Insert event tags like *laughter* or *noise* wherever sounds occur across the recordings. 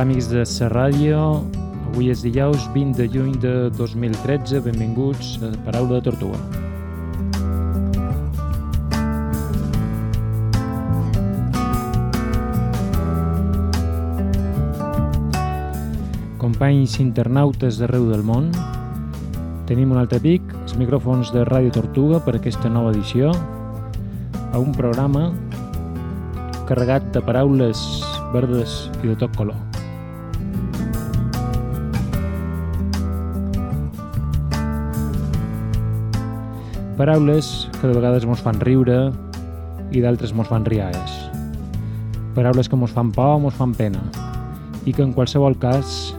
Hola amics de la ràdio, avui és dijous 20 de juny de 2013, benvinguts a Paraula de Tortuga. Companys internautes d'arreu del món, tenim un altre pic, els micròfons de Ràdio Tortuga per aquesta nova edició, a un programa carregat de paraules verdes i de tot color. Paraules que de vegades mos fan riure i d'altres mos fan riaes. Paraules que mos fan por o mos fan pena i que en qualsevol cas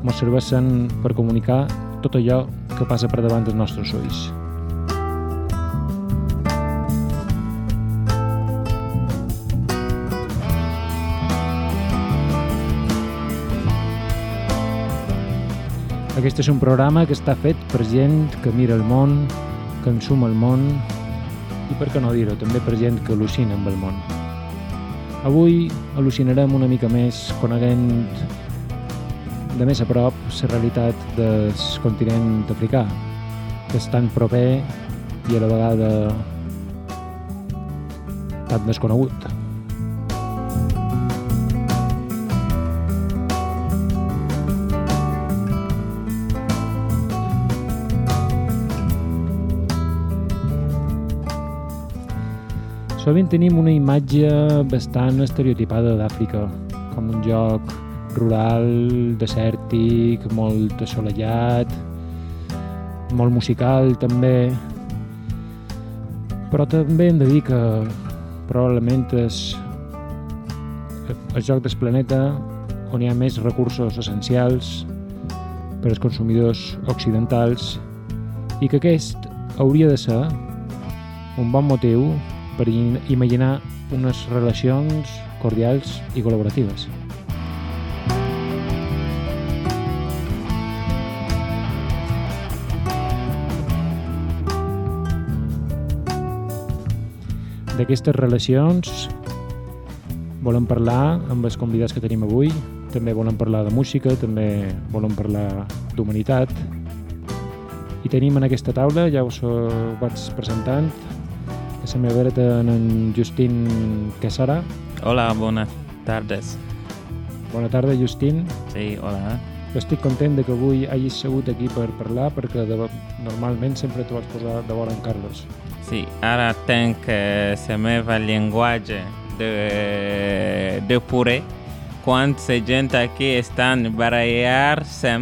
mos serveixen per comunicar tot allò que passa per davant dels nostres ulls. Aquest és un programa que està fet per gent que mira el món, que ensuma el món i, per què no dir-ho, també per gent que al·lucina amb el món. Avui al·lucinarem una mica més coneguent de més a prop la realitat del continent africà, que és tan proper i a la vegada tan desconegut. Sovint tenim una imatge bastant estereotipada d'Àfrica, com un lloc rural, desèrtic, molt assolellat, molt musical també. Però també hem de dir que probablement és el joc del planeta on hi ha més recursos essencials per als consumidors occidentals i que aquest hauria de ser un bon motiu per imaginar unes relacions cordials i col·laboratives. D'aquestes relacions volem parlar amb els convidats que tenim avui, també volem parlar de música, també volem parlar d'humanitat i tenim en aquesta taula, ja us ho vaig presentant, a la meva dreta en Justin Quesara. Hola, buenas tardes. Bona tarda, Justin. Sí, hola. Estic content de que avui hagis segut aquí per parlar perquè de, normalment sempre t'ho vas posar de vora en Carlos. Sí, ara tenc eh, la meva llenguatge de, de puré quan la gent aquí estan barallar-se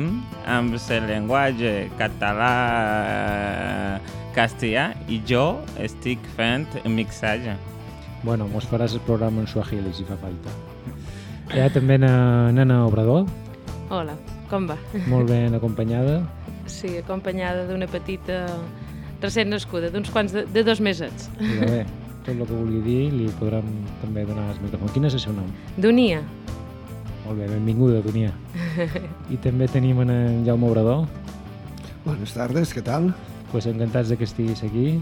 amb el llenguatge català eh, castellà i jo estic fent mixatge. Bueno, mos faràs el programa en suahili si fa falta. Hi ha també na, nena Obrador. Hola, com va? Molt ben acompanyada. Sí, acompanyada d'una petita recent nascuda, d'uns quants de, de dos mesos. I bé, tot el que vulgui dir li podrem també donar el micròfon. Quin és el seu nom? Dunia. Molt bé, benvinguda, Dunia. *laughs* I també tenim en Jaume Obrador. Buenas tardes, ¿qué tal? Pues encantats de que estiguis aquí.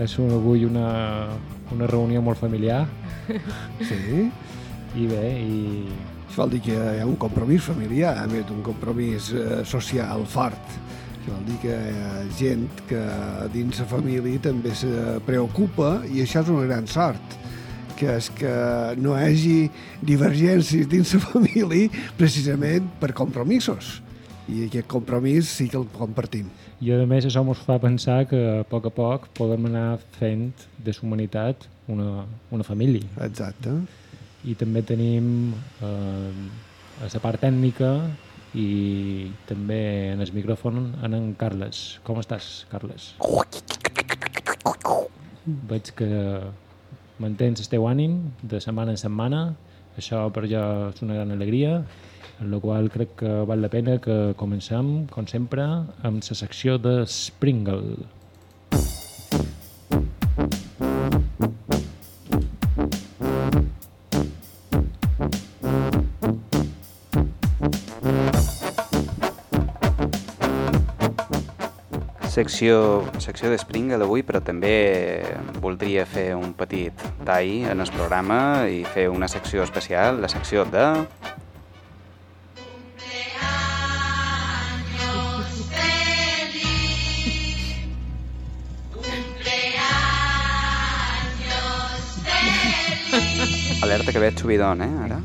És un, avui una, una reunió molt familiar. *laughs* Sí. I bé, i... Això vol dir que hi ha un compromís familiar, a més d'un compromís eh, social fort. Això vol dir que hi ha gent que dins la família també se preocupa i això és una gran sort que és que no hi hagi divergències dins la *laughs* família precisament per compromisos i aquest compromís sí que el compartim. I a més això ens fa pensar que a poc a poc podem anar fent de la humanitat una, una família. Exacte. I també tenim eh, a la part tècnica i també en el micròfon en en Carles. Com estàs, Carles? Veig que mantens el teu ànim de setmana en setmana. Això per jo és una gran alegria en la qual crec que val la pena que comencem, com sempre, amb la secció de Springle. secció, secció de Springle avui, però també voldria fer un petit tall en el programa i fer una secció especial, la secció de Alerta que veig subidon, eh, ara.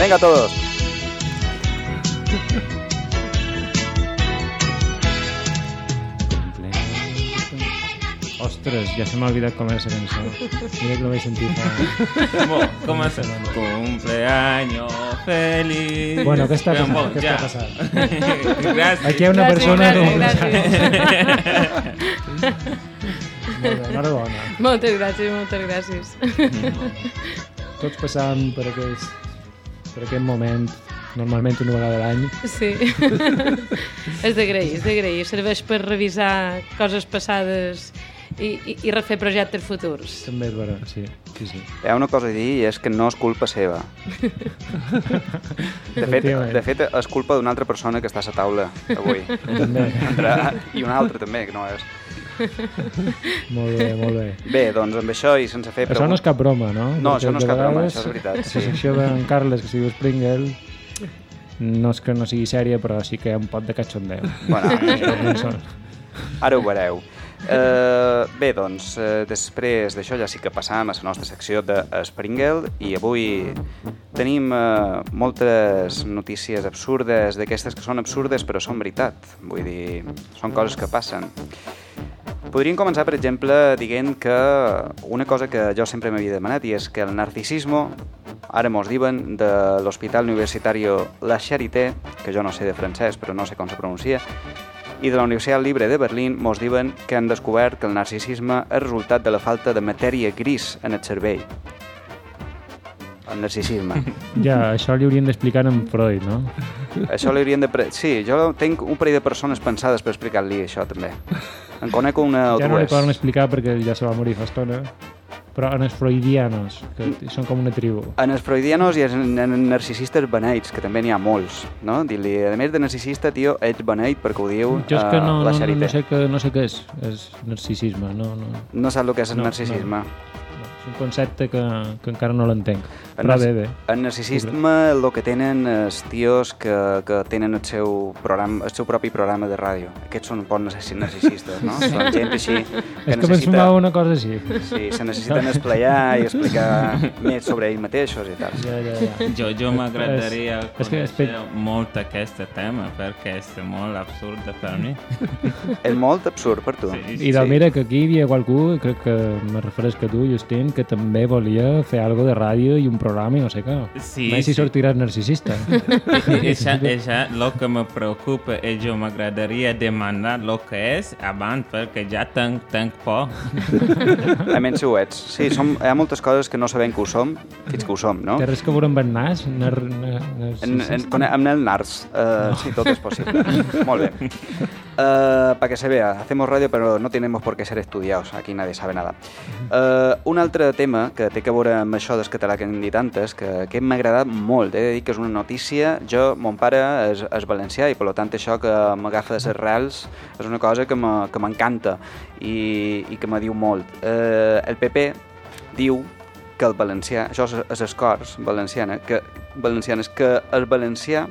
Venga todos. *laughs* Ostres, ja se m'ha oblidat com era la cançó. Mira que la vaig sentir fa... Bo, com es Cumpleaños feliz. Bueno, què està passant? Bon, Què ja. està passant? *laughs* Gràcies. Aquí hi ha una Gràcies, persona gràcies, com... gràcies. Molt bé, enhorabona. moltes gràcies, moltes gràcies. Tots passàvem per aquest, per aquest moment, normalment una vegada a l'any. Sí. *laughs* és d'agrair, és d'agrair. Serveix per revisar coses passades i, i, i refer projectes futurs. També és vera, sí. sí, sí. Hi ha una cosa a dir i és que no és culpa seva. *laughs* De fet, de fet és culpa d'una altra persona que està a la taula avui. També. Entre, I una altra també, que no és. Molt bé, molt bé. Bé, doncs amb això i sense fer Això no és cap broma, no? No, Perquè això no és cap broma, això és veritat, La sí. secció d'en Carles, que sigui Springle, no és que no sigui sèria, però sí que hi ha un pot de cachondeu. Bueno, ara ho veureu. Uh, bé, doncs, uh, després d'això ja sí que passam a la nostra secció de Springle i avui tenim uh, moltes notícies absurdes, d'aquestes que són absurdes però són veritat. Vull dir, són coses que passen. Podríem començar, per exemple, dient que una cosa que jo sempre m'havia demanat i és que el narcisismo, ara mos diuen, de l'Hospital Universitari La Charité, que jo no sé de francès però no sé com se pronuncia, i de la Universitat Libre de Berlín mos diuen que han descobert que el narcisisme és resultat de la falta de matèria gris en el cervell. El narcisisme. *laughs* Ja, això li haurien d'explicar en Freud, no? això li haurien de... Pre... Sí, jo tinc un parell de persones pensades per explicar-li això, també. En conec una o Ja no li dues. poden explicar perquè ja se va morir fa estona, però en els freudianos, que són com una tribu. En els freudianos i en, en narcisistes beneits, que també n'hi ha molts, no? Dir-li, a més de narcisista, tio, ets beneit perquè ho diu Jo és que no, eh, la no, no, no, sé que, no sé què és, és narcisisme, no, no, No sap el que és el No, narcisisme. no. és un concepte que, que encara no l'entenc. El Però bé, bé. El narcisisme el que tenen els tios que, que tenen el seu, programa, el seu propi programa de ràdio. Aquests són un poc narcis- narcisistes, no? Són gent així que És que em semblava una cosa així. Sí, se necessiten esplayar i explicar més sobre ells mateixos i tal. Ja, ja, ja. Jo, jo m'agradaria És- és que conèixer molt aquest tema perquè és molt absurd per mi. És molt absurd per tu. Sí. I doncs mira que aquí hi havia qualcú, crec que me refereix que tu, Justin, que també volia fer algo de ràdio i un programa i no sé què. Sí, Mai si sí. sortiràs narcisista. *laughs* Això, això, el que me preocupa és jo m'agradaria demanar el que és abans perquè ja tenc, tenc por. *laughs* A menys si ho ets. Sí, som, hi ha moltes coses que no sabem que ho som fins que ho som, no? Té res que veure amb en nas? Nar, nar, En, en, con, amb el NARS. Uh, sí, tot és possible. *laughs* Molt bé. Uh, para que se vea, hacemos radio pero no tenemos por qué ser estudiados. Aquí nadie sabe nada. Uh, un altre tema que té que veure amb això del català que hem dit antes, que, que m'ha agradat molt. He de dir que és una notícia... Jo, mon pare és, és valencià i per tant això que m'agafa de les rels és una cosa que me- que m'encanta i, i que me diu molt. Uh, el PP diu que el valencià, això és, és escorç valenciana, que, valencianes, que el valencià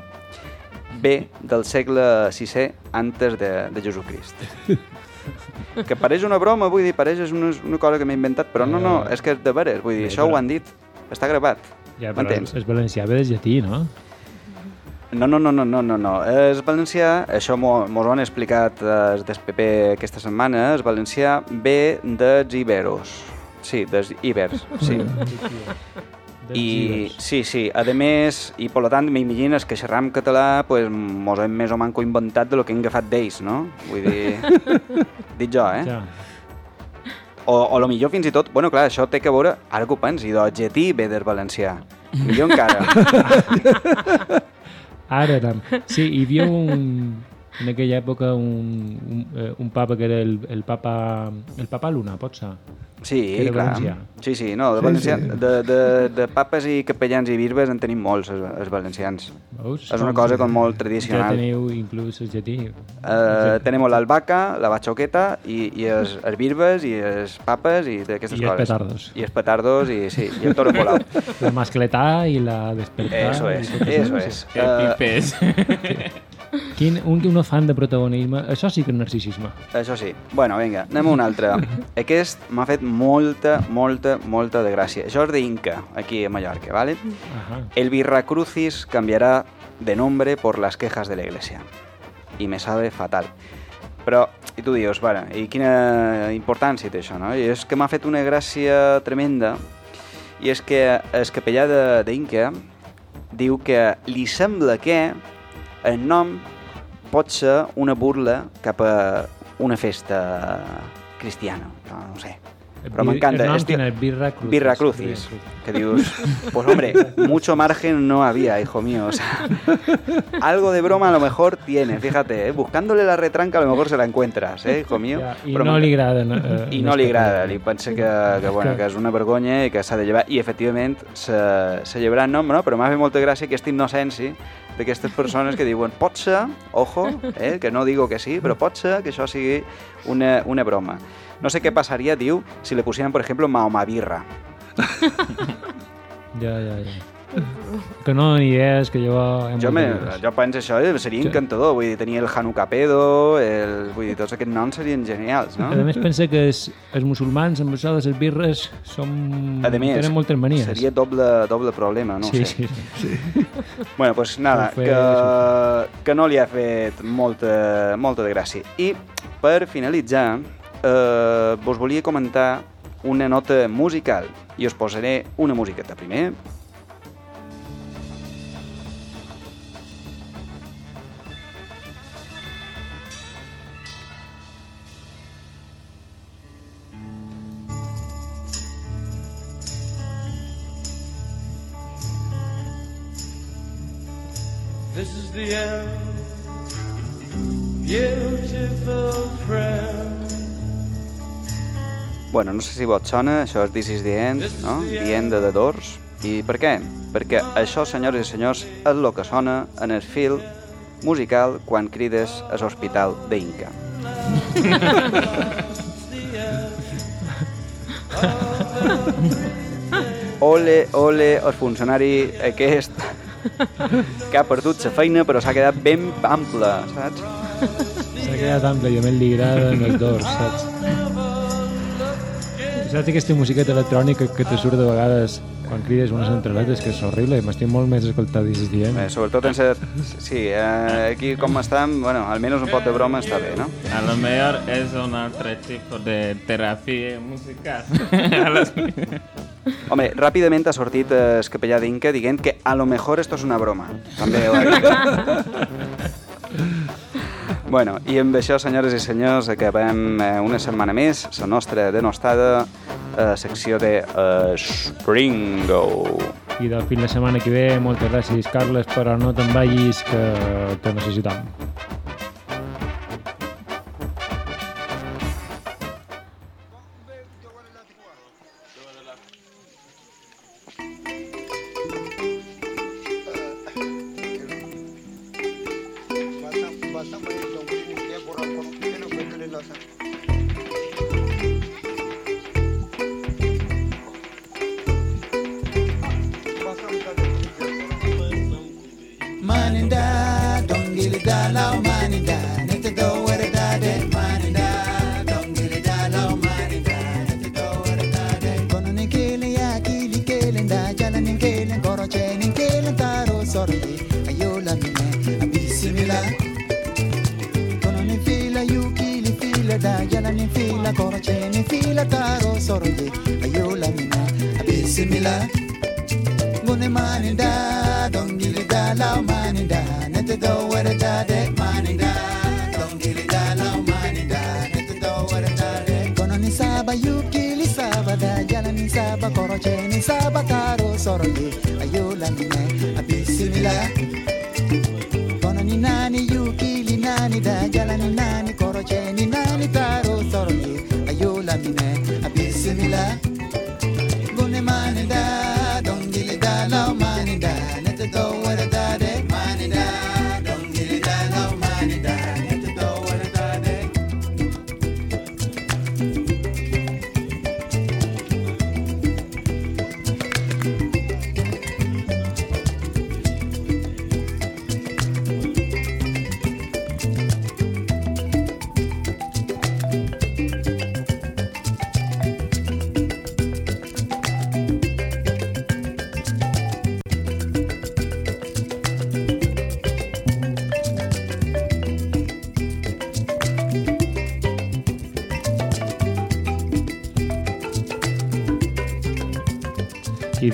ve del segle VI antes de, de Jesucrist. Que pareix una broma, vull dir, pareix és una, una cosa que m'he inventat, però no, no, és que és de veres, vull dir, això ho han dit, està gravat. Ja, però és valencià ve de llatí, no? No, no, no, no, no, no, no. És valencià, això mos ho han explicat eh, des PP aquesta setmana, el valencià ve dels iberos. Sí, dels ibers, sí. I sí, sí, a més, i per tant m'imagines que xerram català pues, mos hem més o manco inventat de lo que hem agafat d'ells, no? Vull dir, *laughs* dit jo, eh? Ja. O, o lo millor fins i tot, bueno, clar, això té que veure, ara que ho pensi, d'objetí ve del valencià. Millor encara. *laughs* Ara, sí, hi havia un... En aquella època un, un, eh, un papa que era el, el papa el papa Luna, pot ser? Sí, Que clar. valencià. Sí, sí, no, de, Sí, valencià, sí. De, de, de papes i capellans i bisbes en tenim molts, els, els valencians. Veus? És una cosa com molt Ja tradicional. teniu inclús el llatí. Uh, tenim l'albaca, la batxoqueta i, i els, els birbes i els papes i d'aquestes I els coses. petardos. I els petardos i, sí, i el toro colau. La mascletà i la despertar. Eso es, eso sí. es. Que Uh, pipes. *laughs* Quin, un, un fan de protagonisme, això sí que és narcisisme. Això sí. Bueno, vinga, anem a un altre. Aquest m'ha fet molta, molta, molta de gràcia. Això és d'Inca, aquí a Mallorca, ¿vale? Ajá. El Birracrucis cambiará de nombre por las quejas de la iglesia. I me sabe fatal. Però, i tu dius, bueno, i quina importància té això, no? I és que m'ha fet una gràcia tremenda, i és que el capellà de- d'Inca diu que li sembla que el nom pot ser una burla cap a una festa cristiana. No, no sé. Però m'encanta. El nom Este- quin és? Birra Crucis. Birra Crucis. Que dius, pues hombre, *laughs* mucho margen no había, hijo mío. O sea, *laughs* algo de broma a lo mejor tiene, fíjate, ¿eh? buscándole la retranca a lo mejor se la encuentras, ¿eh, hijo mío? Ja, I Però no li agrada. *laughs* Eh, I no li agrada, li pensa que, que, bueno, que és una vergonya i que s'ha de llevar, i efectivament se, se llevarà el nom, no? però m'ha fet molta gràcia aquesta innocència d'aquestes persones que diuen pot ser, ojo, eh, que no digo que sí, però pot ser que això sigui una, una broma. No sé què passaria, diu, si le pusieran, por ejemplo, Mahoma Birra. Ja, ja, ja. Que no ni idees, que jo... Jo, me, jo penso això, eh, seria Sí. encantador, vull dir, tenir el Hanukkah Pedo, el, vull dir, tots aquests noms serien genials, no? A més, pensa que els, els musulmans amb això de les birres som... A més, tenen moltes manies. seria doble, doble problema, no sí, sé. sí, sí. *laughs* Bueno, doncs pues nada, fer, que, que no li ha fet molta, molta de gràcia. I per finalitzar, eh, vos volia comentar una nota musical i us posaré una musiqueta primer. This is the end. Beautiful friend. Bueno, no sé si vos sona, això és This is the End, no? The End de The Doors. I per què? Perquè això, senyores i senyors, és el que sona en el fil musical quan crides a l'hospital d'Inca. *laughs* Ole, ole, el funcionari aquest que ha perdut la feina però s'ha quedat ben ample, saps? S'ha quedat ample i a més li agraden els dos, saps? Saps aquesta musiqueta electrònica que te surt de vegades quan crides unes entreletes, que és horrible, m'estic molt més the End. Eh, sobretot en ser... Sí, eh, aquí com estem, bueno, almenys un pot de broma està bé, no? A lo mejor es un otro tipo de terapia musical. *laughs* Home, ràpidament ha sortit eh, el capellà d'Inca dient que a lo mejor esto és una broma. També ho ha dit. *laughs* Bueno, i amb això, senyores i senyors, acabem eh, una setmana més la nostra denostada eh, secció de eh, Springo. I del fin de setmana que ve, moltes gràcies, Carles, però no te'n vagis, que te necessitam. yolanina bisimila konani nani da taro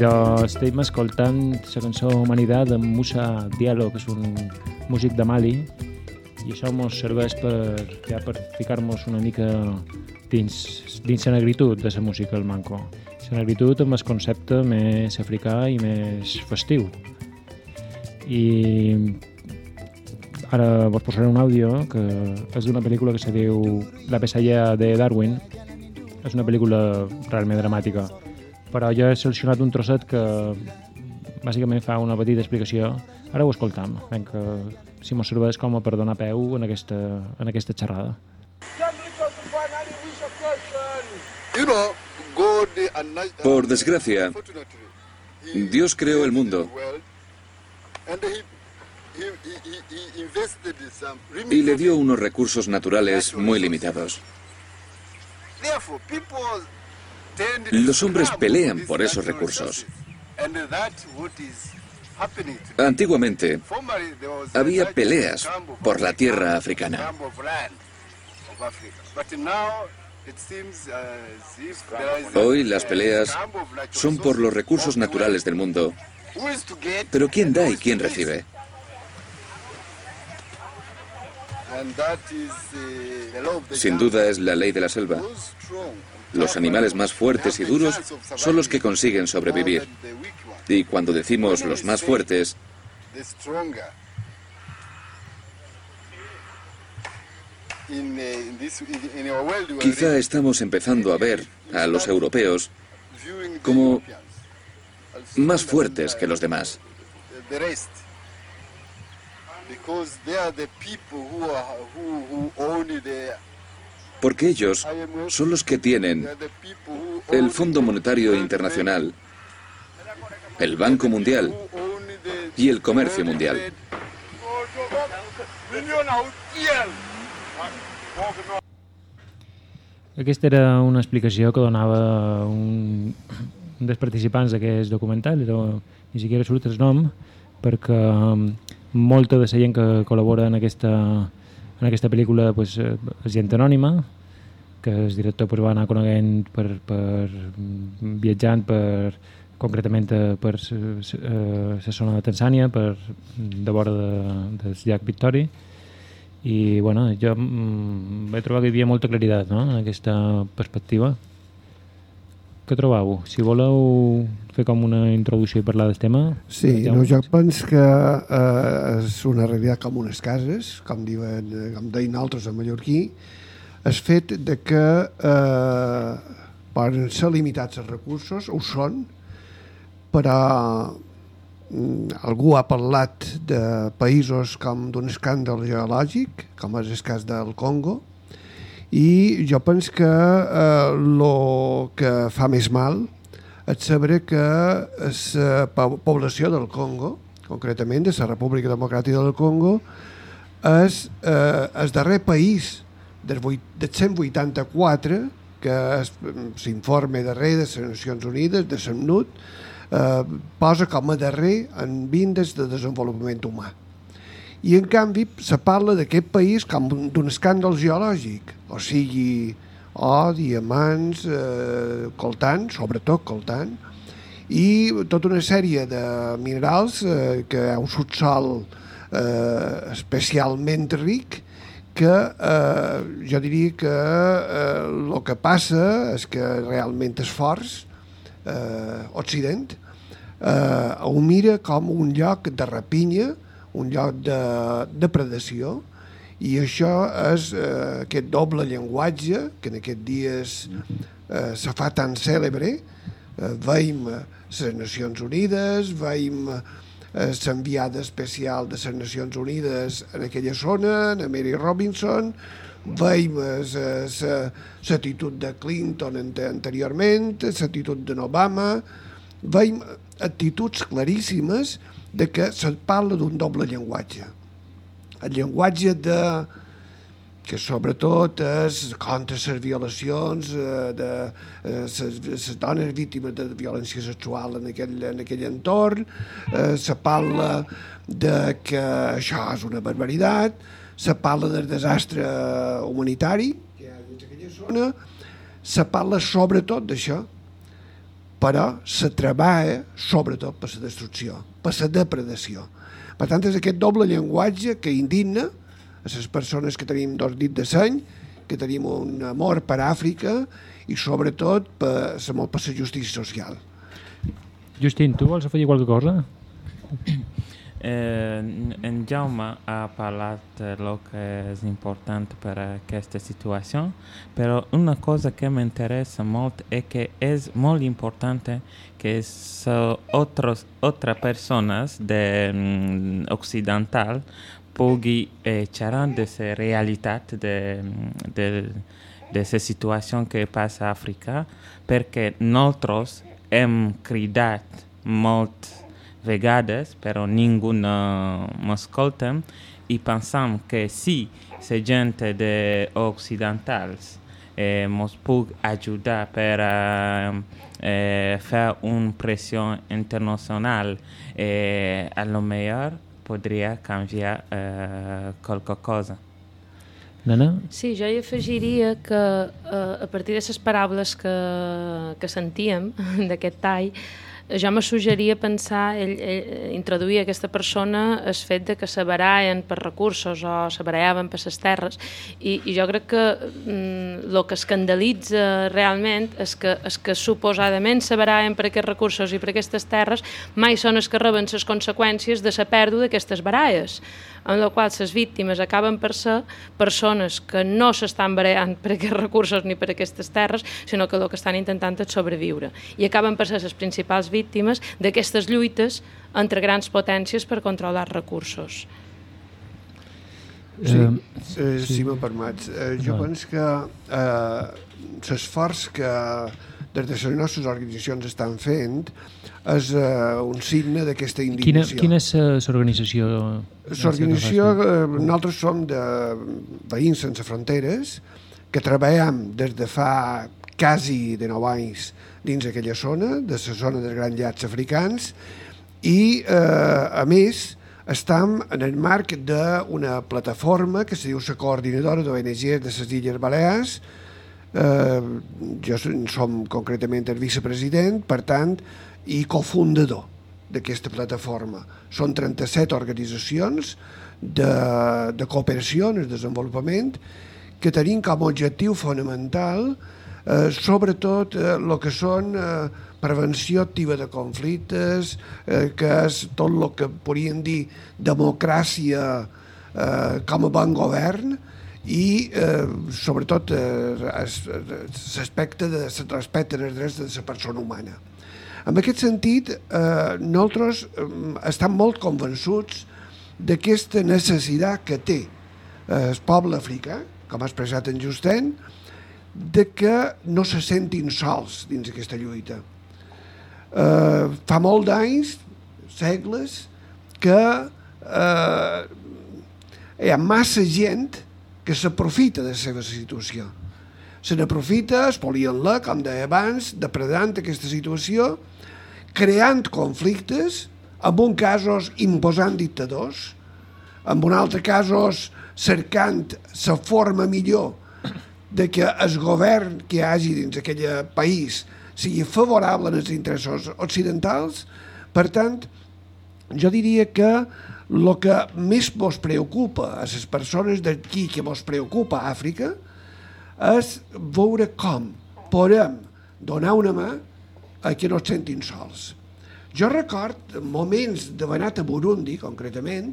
De, estem escoltant la cançó Humanidad de Musa Diallo, que és un músic de Mali, i això ens serveix per, ja per ficar-nos una mica dins, dins la negritud de la música del manco. La negritud amb el concepte més africà i més festiu. I ara vos posaré un àudio que és d'una pel·lícula que se diu La pesadilla de Darwin. És una pel·lícula realment dramàtica, però jo he seleccionat un trosset que bàsicament fa una petita explicació. Ara ho escoltam, ben que si mos serveix com a per donar peu en aquesta, en aquesta xerrada. Por desgracia, Dios creó el mundo y le dio unos recursos naturales muy limitados. Los hombres pelean por esos recursos. Antiguamente había peleas por la tierra africana. Hoy las peleas son por los recursos naturales del mundo. Pero ¿quién da y quién recibe? Sin duda es la ley de la selva. Los animales más fuertes y duros son los que consiguen sobrevivir. Y cuando decimos los más fuertes, quizá estamos empezando a ver a los europeos como más fuertes que los demás. Porque ellos son los que tienen el Fondo Monetario Internacional, el Banco Mundial y el comercio mundial. Aquesta era una explicació que donava un, un dels participants d'aquest documental, era, ni siquiera surt el nom, perquè um, molta de la gent que col·labora en aquesta, en aquesta pel·lícula pues, eh, és gent anònima, que el director pues, va anar coneguent per, per mm, viatjant per, concretament eh, per la zona de Tanzània, per de vora de, del llac Victòria, i bueno, jo mm, vaig trobar que hi havia molta claritat no? en aquesta perspectiva. Què trobau? Si voleu fer com una introducció i parlar del tema... Sí, ja no, jo penso que eh, és una realitat com unes cases, com, diuen, eh, com deien altres a mallorquí, el fet de que eh, poden ser limitats els recursos, ho són, però mm, algú ha parlat de països com d'un escàndol geològic, com és el cas del Congo, i jo penso que el eh, que fa més mal és saber que la població del Congo, concretament de la República Democràtica del Congo, és eh, el darrer país del, vuit- del 184 que es- s'informe darrer de les Nacions Unides, de SAMNUT, eh, posa com a darrer en vindes de desenvolupament humà. I en canvi se parla d'aquest país com d'un escàndol geològic, o sigui, or, diamants, eh, coltant, sobretot coltant, i tota una sèrie de minerals eh, que ha un subsol eh, especialment ric que eh, jo diria que eh, el que passa és que realment és forts eh, Occident eh, ho mira com un lloc de rapinya, un lloc de depredació, i això és eh, aquest doble llenguatge que en aquests dies eh, se fa tan cèlebre. Eh, veiem eh, les Nacions Unides, veiem eh, especial de les Nacions Unides en aquella zona, en Mary Robinson, veiem l'actitud de Clinton ante- anteriorment, l'actitud de Obama, veiem actituds claríssimes de que se parla d'un doble llenguatge. El llenguatge de que sobretot és contra les violacions eh, de les dones víctimes de violència sexual en aquell, en aquell entorn, eh, se parla de que això és una barbaritat, se parla del desastre humanitari que hi ha dins aquella zona, se parla sobretot d'això, però se treballa sobretot per la destrucció, per la depredació. Per tant, és aquest doble llenguatge que indigna a les persones que tenim dos dits de seny, que tenim un amor per Àfrica i sobretot per, per la justícia social. Justin, tu vols afegir qualque cosa? En Jaume ha parlat de lo que és important per a aquesta situació, però una cosa que m'interessa molt és que és molt important que otras personas de occidental pugui eh, xerrar de la realitat de, de, de la situació que passa a Àfrica, perquè nosaltres hem cridat molt vegades, però ningú no m'escolta i pensam que si la gent de occidentals eh, mos puc ajudar per a eh, fer una pressió internacional, eh, a lo millor podria canviar eh, qualque cosa. Nana? Sí, jo hi afegiria que eh, a partir de les paraules que, que sentíem *laughs* d'aquest tall, jo me suggeria pensar, ell, ell, introduir aquesta persona el fet de que se baraien per recursos o se barallaven per les terres. I, i jo crec que el mm, que escandalitza realment és que, és que suposadament se baraien per aquests recursos i per aquestes terres mai són els que reben les conseqüències de la pèrdua d'aquestes baralles en la qual les víctimes acaben per ser persones que no s'estan barallant per aquests recursos ni per aquestes terres, sinó que el que estan intentant és sobreviure. I acaben per ser les principals víctimes d'aquestes lluites entre grans potències per controlar els recursos. Sí, Eh, eh, sí. si me permets. Eh, jo penso que eh, l'esforç que des de les nostres organitzacions estan fent és eh, un signe d'aquesta Quina, indignació. quina és l'organització? L'organització, eh, nosaltres som de Veïns Sense Fronteres, que treballem des de fa quasi de 9 anys dins aquella zona, de la zona dels grans llats africans, i, eh, a més, estem en el marc d'una plataforma que se diu la coordinadora d'ONGs de les Illes Balears, eh, jo som- concretament el vicepresident, per tant, i cofundador d'aquesta plataforma. Són 37 organitzacions de, de cooperació en el desenvolupament que tenim com a objectiu fonamental eh, sobretot el que són eh, prevenció activa de conflictes, eh, que és tot el que podríem dir democràcia eh, com a bon govern i eh, sobretot eh, de respecte als drets de la persona humana. En aquest sentit, eh, nosaltres eh, estem molt convençuts d'aquesta necessitat que té eh, el poble africà, com ha expressat en Justen, de que no se sentin sols dins aquesta lluita. Eh, fa molt d'anys, segles, que eh, hi ha massa gent que s'aprofita de la seva situació. Se n'aprofita, espoliant-la, com deia abans, depredant aquesta situació, creant conflictes, en un casos imposant dictadors, en un altre casos cercant la forma millor de que el govern que hi hagi dins aquell país sigui favorable als interessos occidentals. Per tant, jo diria que el que més vos preocupa a les persones d'aquí que vos preocupa a Àfrica és veure com podem donar una mà a que no es sentin sols. Jo record moments d'haver anat a Burundi, concretament,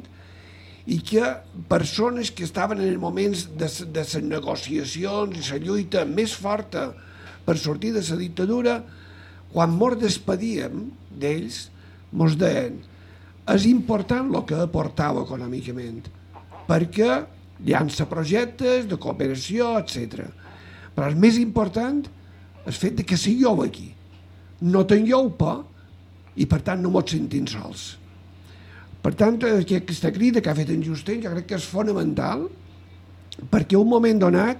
i que persones que estaven en moments de, de les negociacions i la lluita més forta per sortir de la dictadura, quan mos despedíem d'ells, mos deien és important el que aportau econòmicament, perquè llança projectes de cooperació, etc. Però el més important és el fet que sigueu aquí. No tingueu por i, per tant, no mos sentim sols. Per tant, que aquesta crida que ha fet en Justin jo crec que és fonamental perquè un moment donat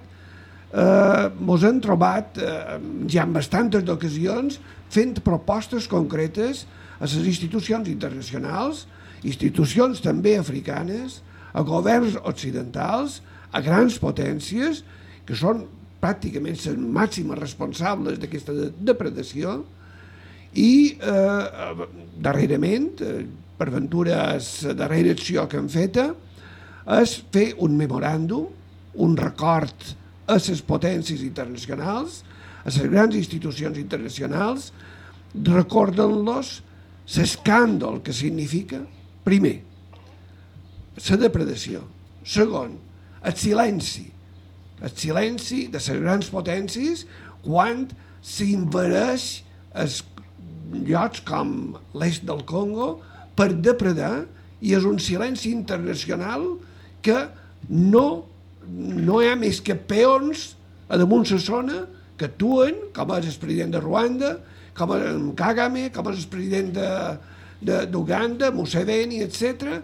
eh, mos hem trobat eh, ja en bastantes ocasions fent propostes concretes a les institucions internacionals, institucions també africanes, a governs occidentals, a grans potències, que són pràcticament les màximes responsables d'aquesta de- depredació, I eh, darrerament, eh, per ventura, la darrera acció que han feta és fer un memoràndum, un record a les potències internacionals, a les grans institucions internacionals, recordant-los l'escàndol que significa, primer, la depredació, segon, el silenci, el silenci de les grans potències quan s'invereix els llocs com l'est del Congo per depredar i és un silenci internacional que no, no hi ha més que peons a damunt la zona que actuen, com és el president de Ruanda, com el Kagame, com el president d'Uganda, Museveni, etc,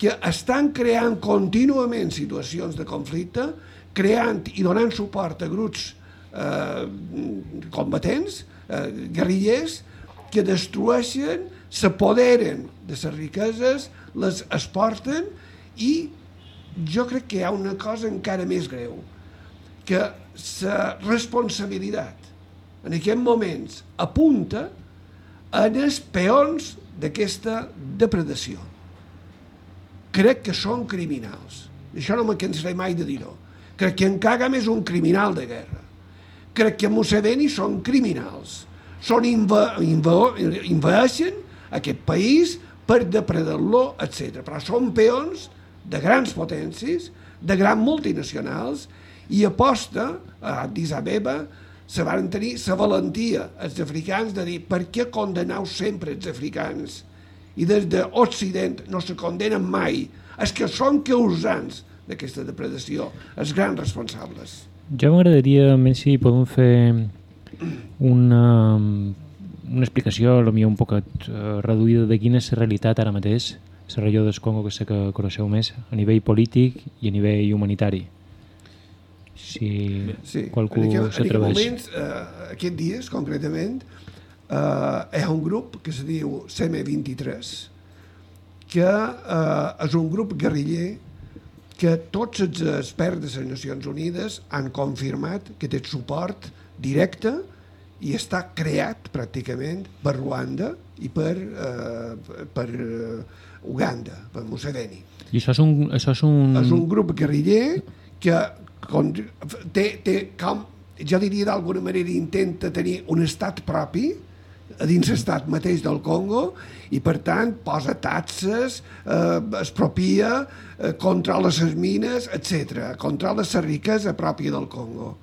que estan creant contínuament situacions de conflicte, creant i donant suport a grups eh, combatents, eh, guerrillers, que destrueixen, s'apoderen de les riqueses, les exporten i jo crec que hi ha una cosa encara més greu, que la responsabilitat en aquests moments apunta en els peons d'aquesta depredació. Crec que són criminals. Això no me cansaré mai de dir-ho. Crec que en Kagame és un criminal de guerra. Crec que Museveni són criminals. Són invaeixen aquest país per depredar-lo, etc. Però són peons de grans potències, de grans multinacionals, i aposta a Addis Abeba se van tenir la valentia els africans de dir per què condeneu sempre els africans i des d'Occident no se condenen mai els que són causants d'aquesta depredació, els grans responsables. Jo m'agradaria, més si podem fer una, una explicació, potser un poc uh, reduïda de quina és la realitat ara mateix, la regió del Congo que sé que coneixeu més, a nivell polític i a nivell humanitari. Si sí, qualcú s'atreveix. En moments, eh, aquests dies, concretament, eh, hi ha un grup que se diu CM23, que eh, és un grup guerriller que tots els experts de les Nacions Unides han confirmat que té suport directe i està creat pràcticament per Ruanda i per, eh, per eh, Uganda, per Museveni. I això és un... Això és un... És un grup guerriller que té, té com, jo diria d'alguna manera intenta tenir un estat propi a dins l'estat mateix del Congo i per tant posa taxes, eh, expropia, eh, controla les mines, etc. Controla la riquesa pròpia del Congo.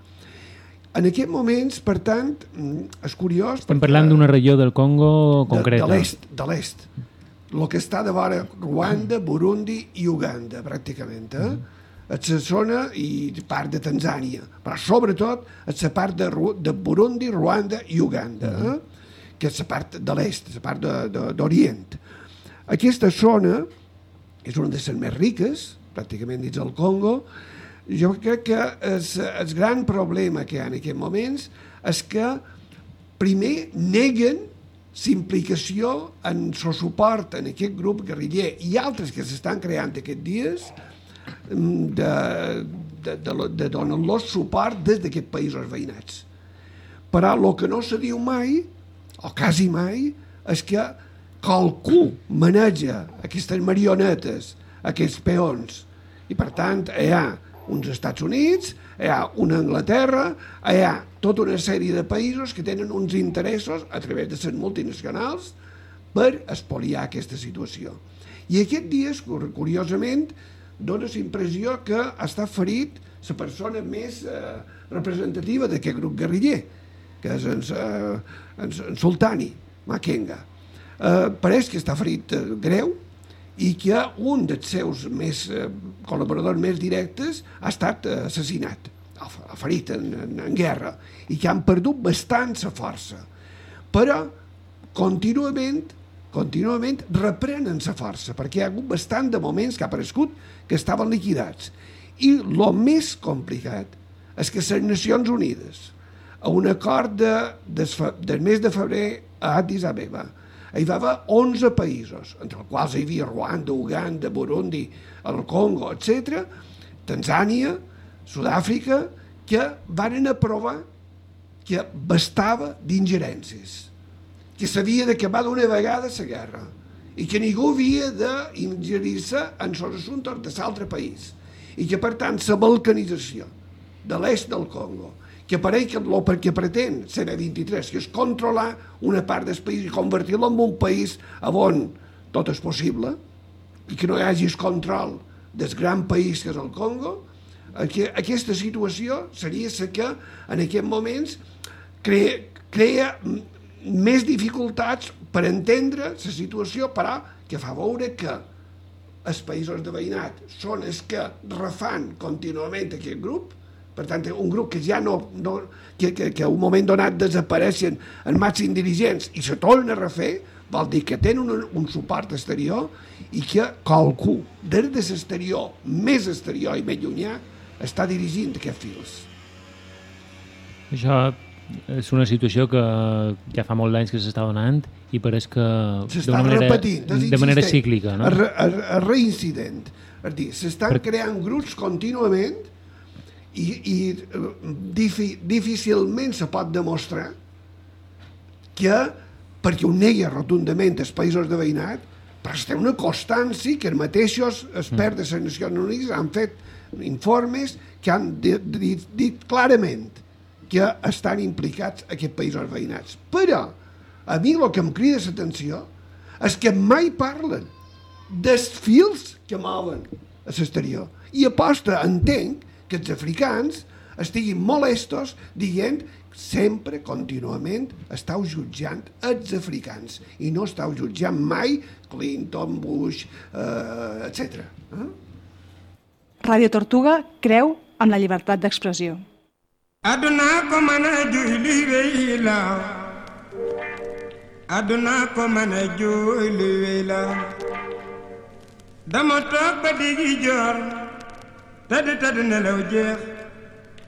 En aquests moments, per tant, mm, és curiós... Estem parlant d'una regió del Congo concreta. De l'est, de l'est. El que està de vora Ruanda, Burundi i Uganda, pràcticament. Eh? Mm. És la zona i part de Tanzània, però sobretot és la part de, Ru de Burundi, Ruanda i Uganda, eh? que és la part de l'est, la part d'Orient. Aquesta zona és una de les més riques, pràcticament dins del Congo, jo crec que el, el gran problema que hi ha en aquests moments és que primer neguen l'implicació en el suport en aquest grup guerriller i altres que s'estan creant aquests dies de, de, de, de donar-los suport des d'aquests països veïnats. Però el que no se diu mai, o quasi mai, és que qualcú maneja aquestes marionetes, aquests peons, i per tant hi ha uns Estats Units, hi ha una Anglaterra, hi ha tota una sèrie de països que tenen uns interessos a través de les multinacionals per espoliar aquesta situació. I aquests dies, curiosament, dona la impressió que està ferit la persona més eh, representativa d'aquest grup guerriller, que és en, en, en Sultani, Makenga. Eh, pareix que està ferit eh, greu, i que un dels seus més, eh, col·laboradors més directes ha estat eh, assassinat, ferit en, en, en guerra, i que han perdut bastant la força. Però contínuament contínuament reprenen la força, perquè hi ha hagut bastant de moments que ha aparegut que estaven liquidats. I el més complicat és que les Nacions Unides, a un acord de, de, del mes de febrer a Addis Abeba, hi va haver 11 països, entre els quals hi havia Ruanda, Uganda, Burundi, el Congo, etc., Tanzània, Sud-àfrica, que varen aprovar que bastava d'ingerències, que s'havia d'acabar d'una vegada la guerra i que ningú havia d'ingerir-se en els assumptes de l'altre país i que, per tant, la balcanització de l'est del Congo, que pareix que el que pretén ser 23, que és controlar una part del país i convertir-lo en un país on tot és possible i que no hi hagi control del gran país que és el Congo, que aquesta situació seria la que en aquests moments crea, crea més dificultats per entendre la situació, però que fa veure que els països de veïnat són els que refan contínuament aquest grup, per tant, un grup que ja no... no que, que, que a un moment donat desapareixen en màxim dirigents i se tornen a refer, vol dir que tenen un, un suport exterior i que qualcú des de l'exterior, més exterior i més llunyà, està dirigint aquests fils. Això és una situació que ja fa molt d'anys que s'està donant i pareix que s'està repetint, és de manera cíclica, no? Reincident. És a dir, s'estan Per- creant grups contínuament i, i difi, difícilment se pot demostrar que, perquè ho negui rotundament els països de veïnat, però es té una constància que els mateixos experts de les Nacions Unides han fet informes que han dit, dit, dit clarament que estan implicats aquests països veïnats. Però a mi el que em crida l'atenció és que mai parlen dels fils que mouen a l'exterior. I aposta, entenc, que els africans estiguin molestos dient sempre, contínuament, estàu jutjant els africans i no estàu jutjant mai Clinton, Bush, eh, etc. Eh? Radio Tortuga creu en la llibertat d'expressió. aduna ko mën a julli wey la aduna ko mën a julli dama toog ba digi joor tëdd tëdd nelaw jeex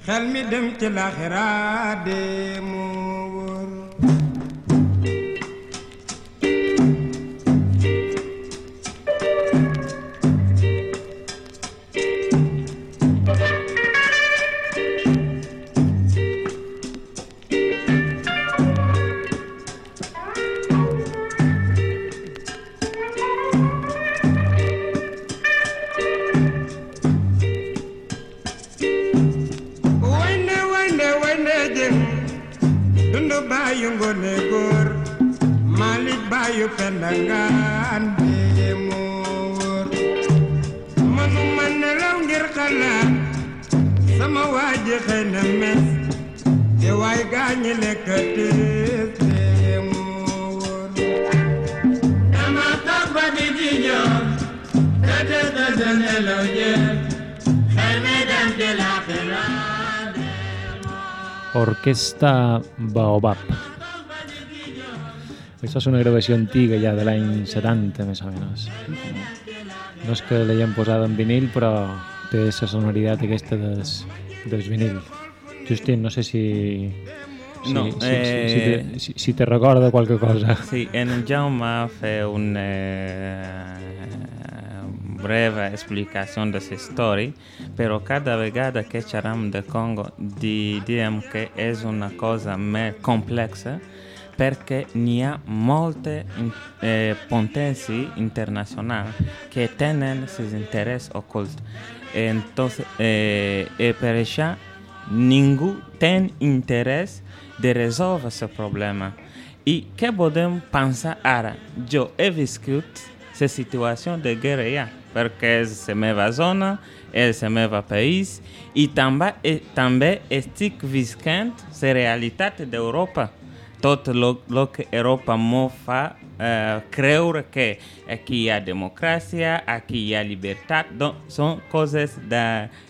xel dem ci laaxira deemu ngone góor malik bayu pendangaan de mu wóor manu man nelaw ngir sama waaji xëy mes te waay gaañi lekk tiis toog ba di Orquesta Baobab. Esta és una gravació antiga ja de l'any 70, més o menys. No és que l'haguem posada en vinil, però té la sonoritat aquesta des, des vinil. Justin, no sé si... Si, No, si, si, si, eh, te, si, si te recorda qualque cosa. Sì, en Jaume fa una breve explicazione di questa storia, però cada volta che parliamo del Congo di, diciamo che è una cosa più complessa perché ne ha molte in- eh, potenze internazionali che tengono questi interessi occulti. E, entonces, eh, e per això ningú ten interès de resoldre ce problema. I què podem pensar ara? Jo he viscut la situació de guerra perquè és la meva zona, és el meu país i també, eh, també estic visquent la realitat d'Europa. Tot el que Europa m'ho fa eh, creure que aquí hi ha democràcia, aquí hi ha llibertat, donc són coses de,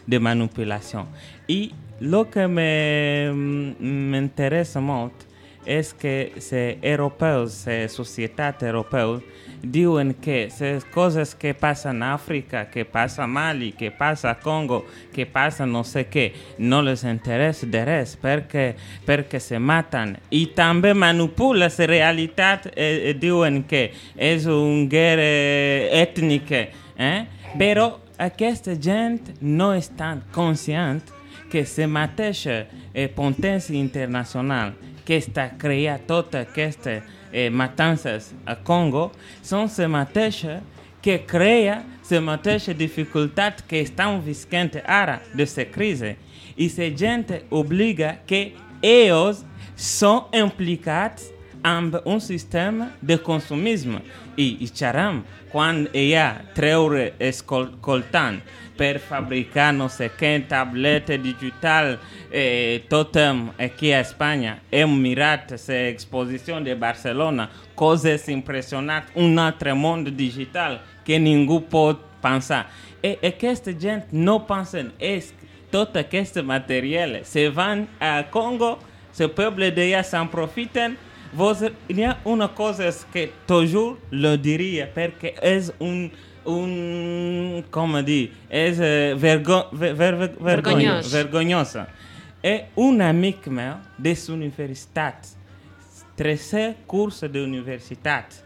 de manipulació. I el que me- m'interessa molt és que els europeus, la societat europea, diuen que les coses que passen a Àfrica, que passa a Mali, que passa a Congo, que passa no sé què, no les interessa de res perquè, perquè se maten. I també manipulen la realitat e, e diuen que és una guerra ètnica. Eh? Però aquesta gent no és tan conscient que la mateixa eh, potència internacional que està creant tota aquesta eh, matanças a Congo, são se mateixas que cria se mateixa dificuldade que estão visquente ara dessa crise. E se gente obriga que eles são implicados amb um sistema de consumisme i, i xaram quan hi ha treure escoltant per fabricar no sé què tableta digital eh, totem aquí a Espanya hem mirat la exposició de Barcelona coses impressionants un altre món digital que ningú pot pensar. E aquesta gent no pensen és tot aquest material. Se van a Congo ce peuple d'allà s'en profiten Vos, il y a una cosa que toujours le diria perché è un un come dire è eh, vergo, ver, ver, ver, Vergonyós. vergonyosa è un amic meu des universitats tercer curs de universitat.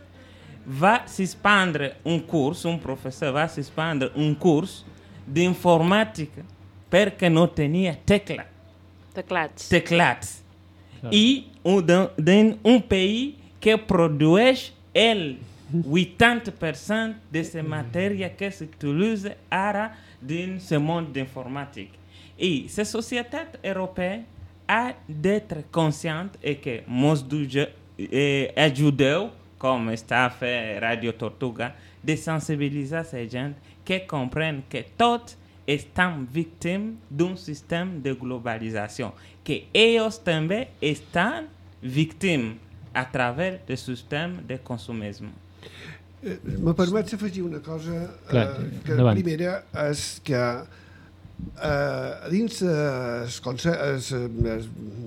Va suspendre un curs un professor va suspendre un curs d'informàtica perquè no tenia tecla. Teclats. teclats. I un, d'un- d'un un país que produeix el 80% de la matèria que s'utilitza ara dins ce món d'informàtic. I la societat europea ha d'être consciente et que mos duja, eh, ajudeu, com està fent Radio Tortuga, de sensibilitzar la gent que comprèn que tots estan víctimes d'un sistema de globalizació, que ells també estan víctimes a través del sistema de consumisme. Eh, Me permets afegir una cosa, Clar, eh, que endavant. primera és que eh, dins eh, els, conse- els, eh,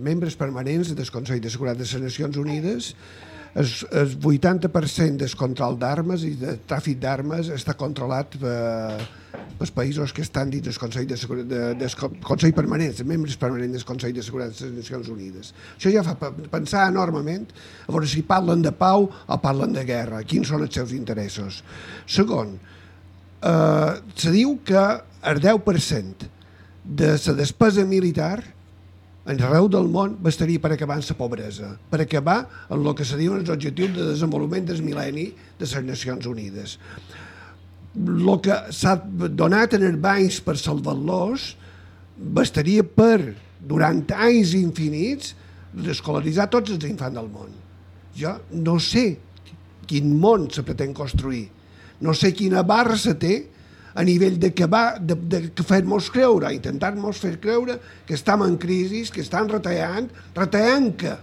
membres permanents del Consell de Seguretat de les Nacions Unides el, el 80% del control d'armes i de tràfic d'armes està controlat pels països que estan dins del Consell, de Segura- de, del Co- Consell Permanent, els membres permanents del Consell de Seguretat de les Nacions Unides. Això ja fa pe- pensar enormement a veure si parlen de pau o parlen de guerra, quins són els seus interessos. Segon, eh, se diu que el 10% de la despesa militar arreu del món bastaria per acabar amb la pobresa, per acabar amb el que se diuen els objectius de desenvolupament del mil·lenni de les Nacions Unides. El que s'ha donat en els bancs per salvar-los bastaria per, durant anys infinits, escolaritzar tots els infants del món. Jo no sé quin món se pretén construir, no sé quina barra se té a nivell de, que va, de, de, de fer-nos creure, intentar-nos fer creure que estem en crisi, que estan retallant, retallant què?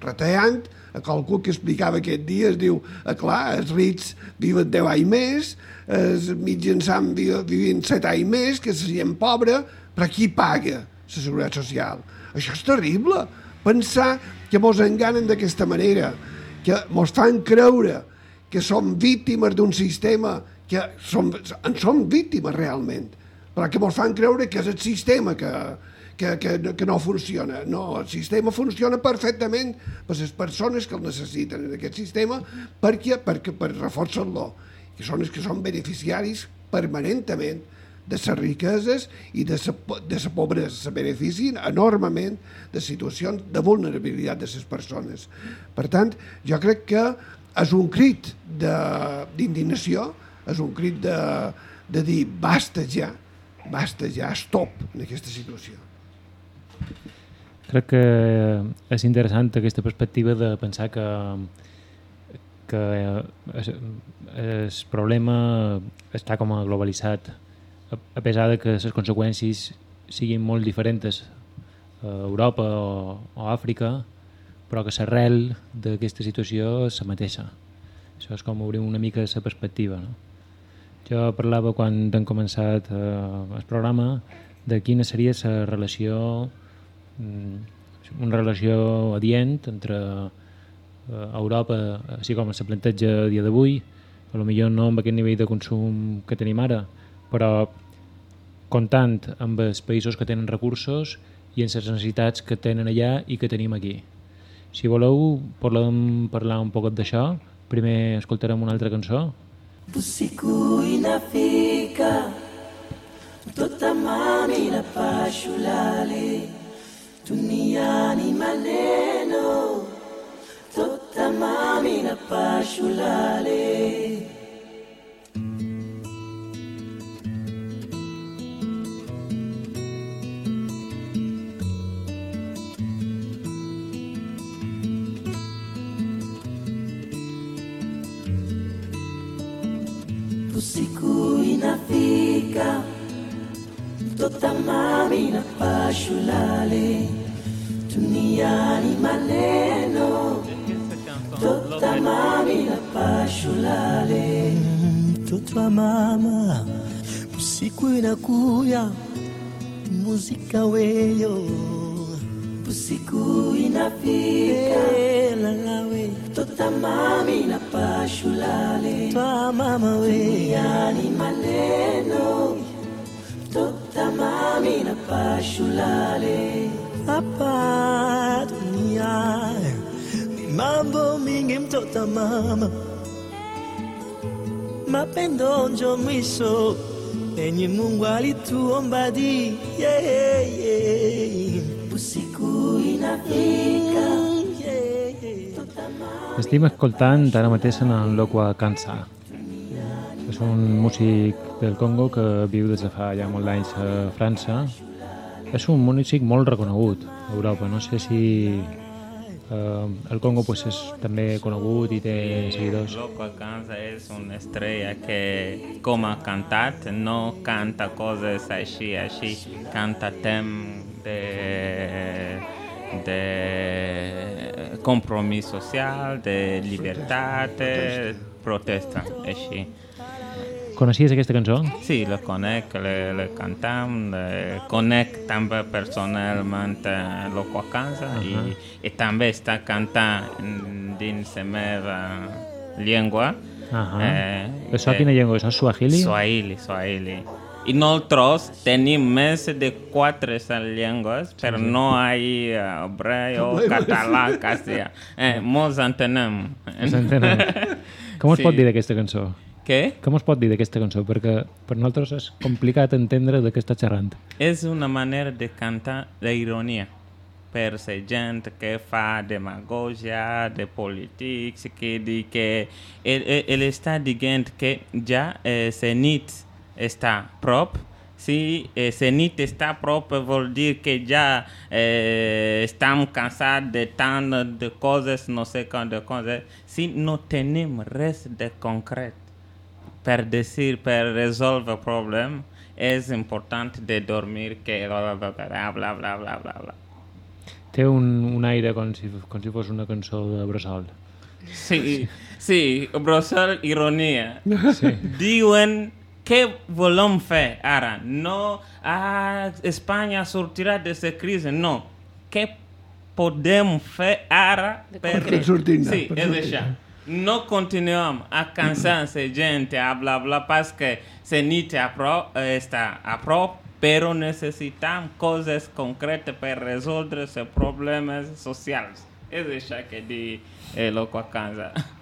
Retallant a qualcú que explicava aquest dia, es diu, eh, clar, els rics viuen 10 anys més, els mitjançant vi- vivint 7 anys més, que la gent pobra, però qui paga la seguretat social? Això és terrible. Pensar que mos enganen d'aquesta manera, que mos fan creure que som víctimes d'un sistema que som, en som víctimes realment, però que mos fan creure que és el sistema que, que, que, que no funciona. No, el sistema funciona perfectament per les persones que el necessiten en aquest sistema perquè, perquè per reforçar-lo, que són els que són beneficiaris permanentment de les riqueses i de la, pobresa. Se beneficien enormement de situacions de vulnerabilitat de les persones. Per tant, jo crec que és un crit d'indignació, és un crit de, de dir basta ja, basta ja, stop en aquesta situació. Crec que és interessant aquesta perspectiva de pensar que, que el, problema està com a globalitzat a pesar de que les conseqüències siguin molt diferents a Europa o, o Àfrica, però que l'arrel d'aquesta situació és la mateixa. Això és com obrir una mica la perspectiva. No? Jo parlava quan hem començat eh, el programa de quina seria la relació mm, una relació adient entre eh, Europa, així com se planteja a dia d'avui, a lo millor no amb aquest nivell de consum que tenim ara, però comptant amb els països que tenen recursos i amb les necessitats que tenen allà i que tenim aquí. Si voleu, podem parlar un poc d'això. Primer escoltarem una altra cançó. Usiku inafika, tutamani na pashulale, duniani maneno, tutamani mami na pashulale ikaw Tutamami na pashulali Duniani maneno. Tutamami na pashulali Mtoto wa mama usiku inakuya muzika weyo. Usiku inafika. Hey, la, la mami na pashulale. Twa mama we, Duniani maneno Tota mami na pashulale. Hapa dunia. Ni mambo mingi, mtoto mama, mapendo njo mwisho. Penye Mungu alituomba di. Yeah, yeah. Usiku inafika Estim escoltant ara mateix en el Loqua Kansa. És un músic del Congo que viu des de fa ja molt d'anys a França. És un músic molt reconegut a Europa. No sé si eh, el Congo pues, és també conegut i té seguidors. Loco Kanza és una estrella que, com ha cantat, no canta coses així, així. Canta tem de, de compromís social, de llibertat, de protesta, així. Coneixies aquesta cançó? Sí, la conec, la, la cantam, la conec també personalment a Loco Kanza i, Ahà. i també està cantant dins la meva llengua. Ahà. Eh, Això quina llengua és? És Swahili? Swahili, I nosaltres tenim més de quatre llengües, però sí. no hi ha hebreu, Hebreu. català, castellà. Eh, molts entenem. Ens entenem. Com *laughs* es Sí. pot dir d'aquesta cançó? Què? Com es pot dir d'aquesta cançó? Perquè per nosaltres és complicat entendre de què està xerrant. És una manera de cantar d'ironia per la gent que fa demagogia de polítics, que di que ell, ell, ell està dient que ja eh, la nit està prop, si eh, la nit està prop vol dir que ja eh, estem cansats de tant de coses, no sé quant de coses, si no tenim res de concret per dir, per resoldre el problema, és important de dormir que bla bla bla bla bla bla bla bla. Té un, un aire com si, com si fos una cançó de Bressol. Sí, sí, Brussel, ironia. Sí. Diuen què volem fer ara? No, ah, Espanya sortirà de la crisi, no. Què podem fer ara per... Per sortir-ne, Sí, per és això. No continuem a cansar la gent a bla bla perquè la nit a prop, està a prop, però necessitem coses concretes per resoldre els problemes socials. És això que diu eh, Loco a *laughs*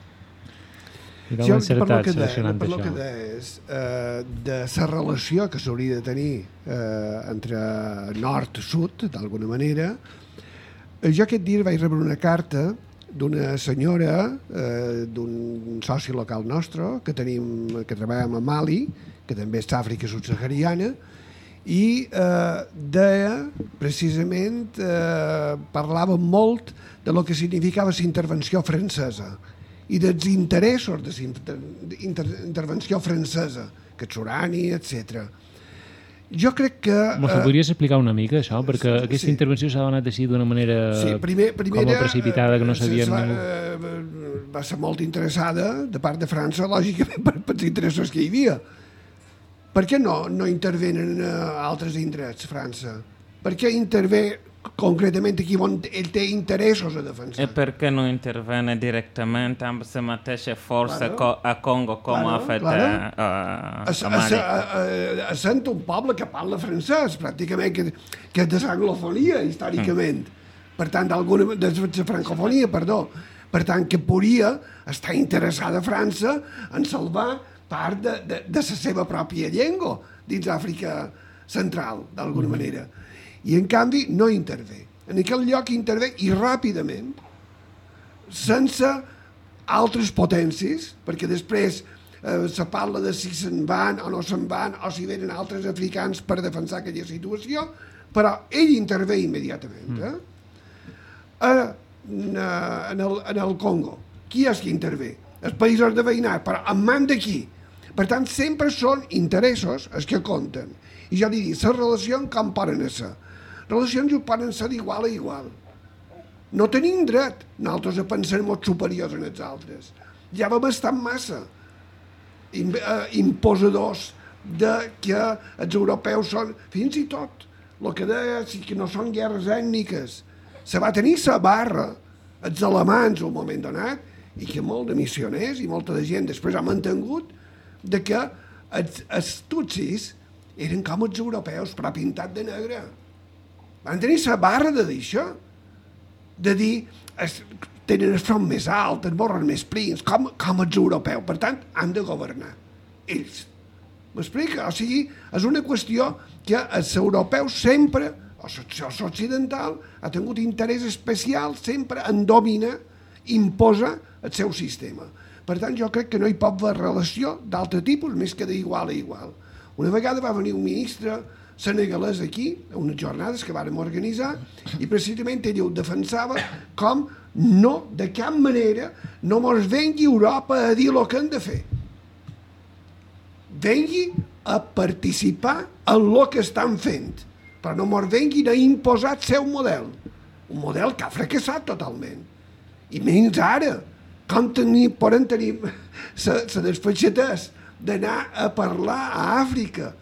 I Jo, per lo que de, seleccionant per lo que això. deies, eh, de la relació que s'hauria de tenir eh, entre nord-sud, d'alguna manera, eh, jo aquest dia vaig rebre una carta d'una senyora, eh, d'un soci local nostre, que tenim, que treballa a Mali, que també a Àfrica subsahariana, i eh, deia, precisament, eh, parlava molt de lo que significava la intervenció francesa i dels interessos de intervenció francesa, que Tsurani, etc. Jo crec que... Mos ho eh, podries explicar una mica, això? Perquè aquesta intervenció s'ha donat així d'una manera Sí, primer, primera, com a precipitada, que no eh, sabíem... Va, eh, va ser molt interessada de part de França, lògicament, *laughs* per, per els interessos que hi havia. Per què no, no intervenen a altres indrets, França? Per què intervé concretament aquí on ell té interessos a defensar? E perché non interviene direttamente amb la mateixa força Claro. a Congo com Claro, ha fet claro. a, a, a, a a, a, a, a sent un poble que parla francès, pràcticament, que, que és de l'anglofonia, històricament. Per tant, d'alguna de la francofonia, perdó. Per tant, que podria estar interessada França en salvar part de, de, de la seva pròpia llengua dins l'Àfrica central, d'alguna manera. I, en canvi, no intervé. En aquell lloc intervé i ràpidament, sense altres potències, perquè després eh, se parla de si se'n van o no se'n van, o si venen altres africans per defensar aquella situació, però ell intervé immediatament. Eh? Eh, en, en, el, en el Congo, qui és qui intervé? Els països de veïnat, però en man de qui? Per tant, sempre són interessos els que compten. I jo li dic, les relacions com poden ser? Relacions ho poden ser d'igual a igual. No tenim dret nosaltres a pensar molt superiors en els altres. Ja vam estar massa eh, imposadors de que els europeus són, fins i tot, el que deia, sí que no són guerres ètniques. Se va tenir sa barra, els alemans, al moment donat, i que molt de missioners i molta de gent després ha mantingut de que els, els tutsis eren com els europeus, però pintat de negre. Van tenir la barra de dir això, de dir es, tenen el front més alt, els morren més prims, com, com els europeus. Per tant, han de governar. Ells. M'explica? O sigui, és una qüestió que els europeus sempre, o l'occidental, ha tingut interès especial sempre en dominar, imposar el seu sistema. Per tant, jo crec que no hi pot haver relació d'altre tipus més que d'igual a igual. Una vegada va venir un ministre senegalès aquí, a unes jornades que vàrem organitzar, i precisament ell ho defensava com no, de cap manera, no mos vengui Europa a dir el que hem de fer. Vengui a participar en el que estan fent, però no mos venguin a imposar el seu model. Un model que ha fracassat totalment. I menys ara, com tenir, poden tenir *laughs* la desfeixatès d'anar a parlar a Àfrica,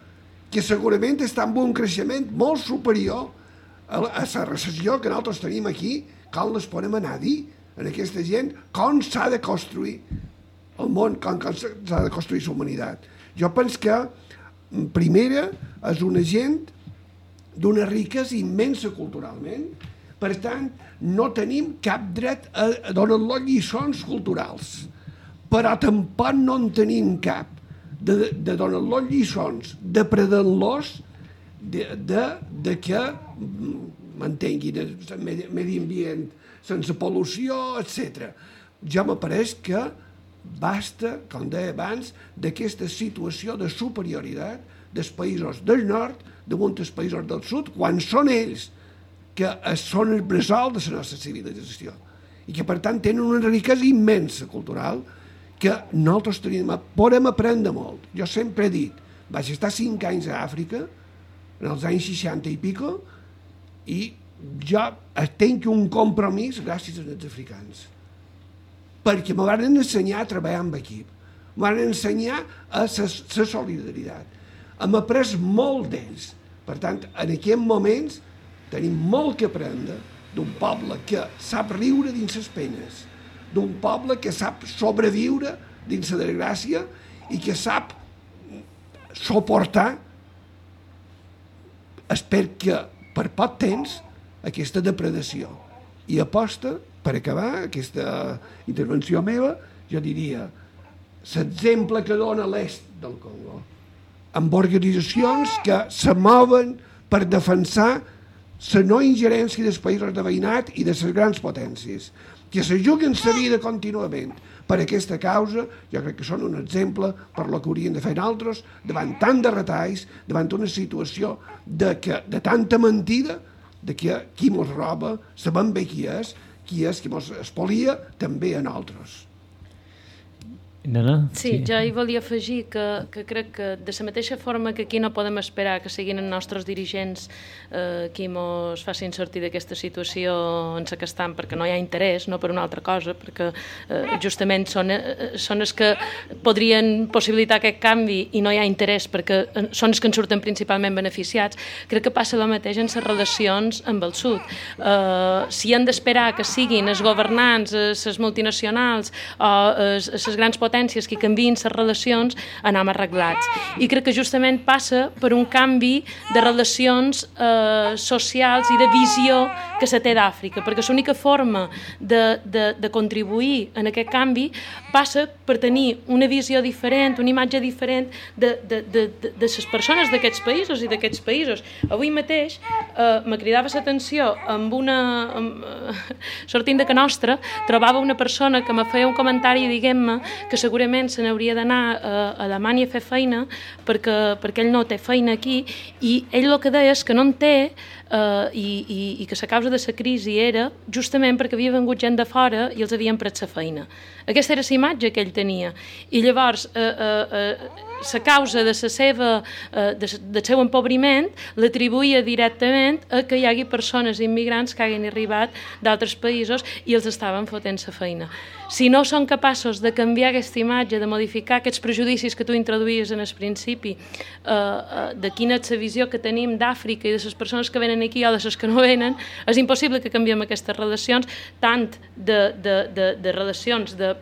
que segurament està amb un creixement molt superior a la, recessió que nosaltres tenim aquí, com les podem anar a dir a aquesta gent com s'ha de construir el món, com, com s'ha de construir la humanitat. Jo penso que, primera, és una gent d'una riquesa immensa culturalment, per tant, no tenim cap dret a, donar-los lliçons culturals, però tampoc no en tenim cap de, de donar-los lliçons, de predar-los de, de, de que mantenguin el medi, ambient sense pol·lució, etc. Ja m'apareix que basta, com deia abans, d'aquesta situació de superioritat dels països del nord damunt dels països del sud, quan són ells que són el bressol de la nostra civilització i que per tant tenen una riquesa immensa cultural que nosaltres tenim, podem aprendre molt. Jo sempre he dit, vaig estar cinc anys a Àfrica, en els anys 60 i pico, i jo tenc un compromís gràcies als africans. Perquè me van ensenyar a treballar amb equip, me van ensenyar a la solidaritat. Hem après molt d'ells. Per tant, en aquests moments tenim molt que aprendre d'un poble que sap riure dins les penes, d'un poble que sap sobreviure dins la desgràcia i que sap suportar espero que per poc temps aquesta depredació. I aposta per acabar aquesta intervenció meva jo diria l'exemple que dona l'est del Congo amb organitzacions que se mouen per defensar la no ingerència dels països de veïnat i de les grans potències, que se juguen la vida contínuament per aquesta causa, jo crec que són un exemple per lo que haurien de fer altres davant tant de retalls, davant una situació de, que, de tanta mentida, de que qui mos roba, sabem bé qui és, qui és qui mos espolia, també a nosaltres. Nena? Sí, sí, jo hi volia afegir que, que crec que de la mateixa forma que aquí no podem esperar que siguin els nostres dirigents eh, qui mos facin sortir d'aquesta situació en la que estan perquè no hi ha interès, no per una altra cosa, perquè eh, justament són, eh, són els que podrien possibilitar aquest canvi i no hi ha interès perquè eh, són els que en surten principalment beneficiats. Crec que passa el mateix en les relacions amb el sud. Eh, si han d'esperar que siguin els governants, les multinacionals o les grans potències potències que canvien les relacions, anem arreglats. I crec que justament passa per un canvi de relacions eh, socials i de visió que se té d'Àfrica, perquè l'única forma de, de, de contribuir en aquest canvi passa per tenir una visió diferent, una imatge diferent de, de, de, de, de les persones d'aquests països i d'aquests països. Avui mateix eh, me cridava l'atenció amb una... Amb, eh, *laughs* sortint de que nostra, trobava una persona que me feia un comentari diguem-me que segurament se n'hauria d'anar a Alemanya a fer feina perquè, perquè ell no té feina aquí i ell el que deia és que no en té eh, i, i, i que la causa de la crisi era justament perquè havia vengut gent de fora i els havien pres la feina. Aquesta era la imatge que ell tenia. I llavors, eh, eh, eh, la causa de la seva, eh, de, del seu empobriment l'atribuïa directament a que hi hagi persones immigrants que hagin arribat d'altres països i els estaven fotent la feina. Si no són capaços de canviar aquesta imatge, de modificar aquests prejudicis que tu introduïes en el principi, eh, eh, de quina és la visió que tenim d'Àfrica i de les persones que venen aquí o de les que no venen, és impossible que canviem aquestes relacions, tant de, de, de, de relacions de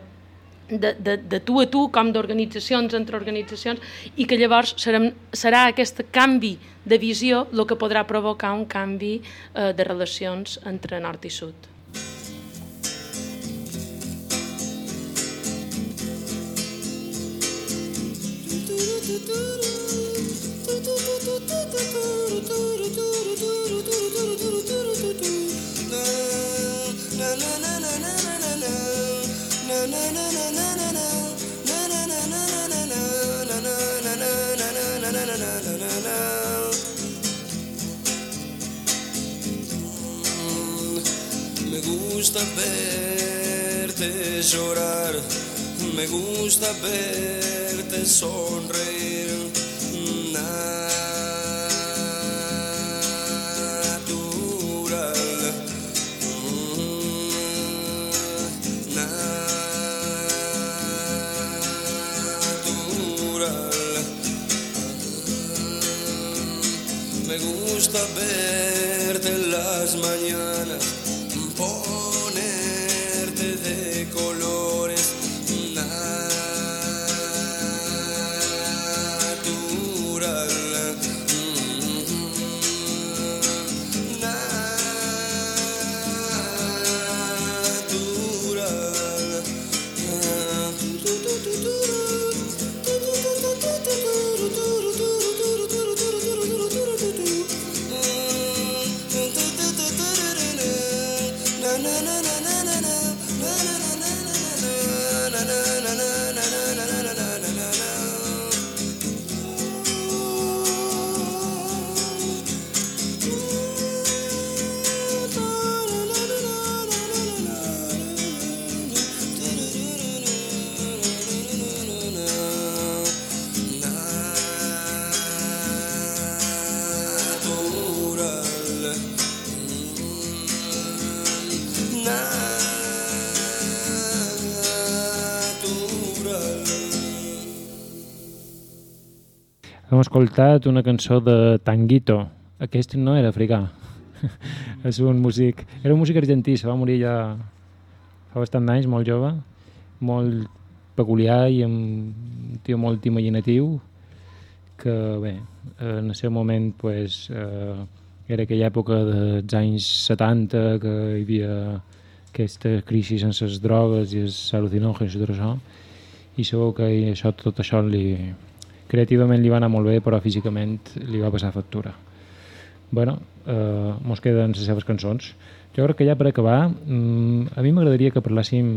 de, de, de tu a tu com d'organitzacions entre organitzacions i que llavors serà, serà aquest canvi de visió el que podrà provocar un canvi eh, de relacions entre nord i sud. Me gusta verte llorar, me gusta verte sonreír. Natural. Natural. Me gusta verte Hem escoltat una cançó de Tanguito. Aquest no era africà. *laughs* és un músic... Era un músic argentí, se va morir ja fa bastant d'anys, molt jove, molt peculiar i amb un tio molt imaginatiu que, bé, en el seu moment pues, eh, era aquella època dels anys 70 que hi havia aquesta crisi sense les drogues i els al·lucinògens i tot això i segur que això, tot això li, creativament li va anar molt bé però físicament li va passar factura. Bueno, eh, mos queden les seves cançons. Jo crec que ja per acabar mm, a mi m'agradaria que parléssim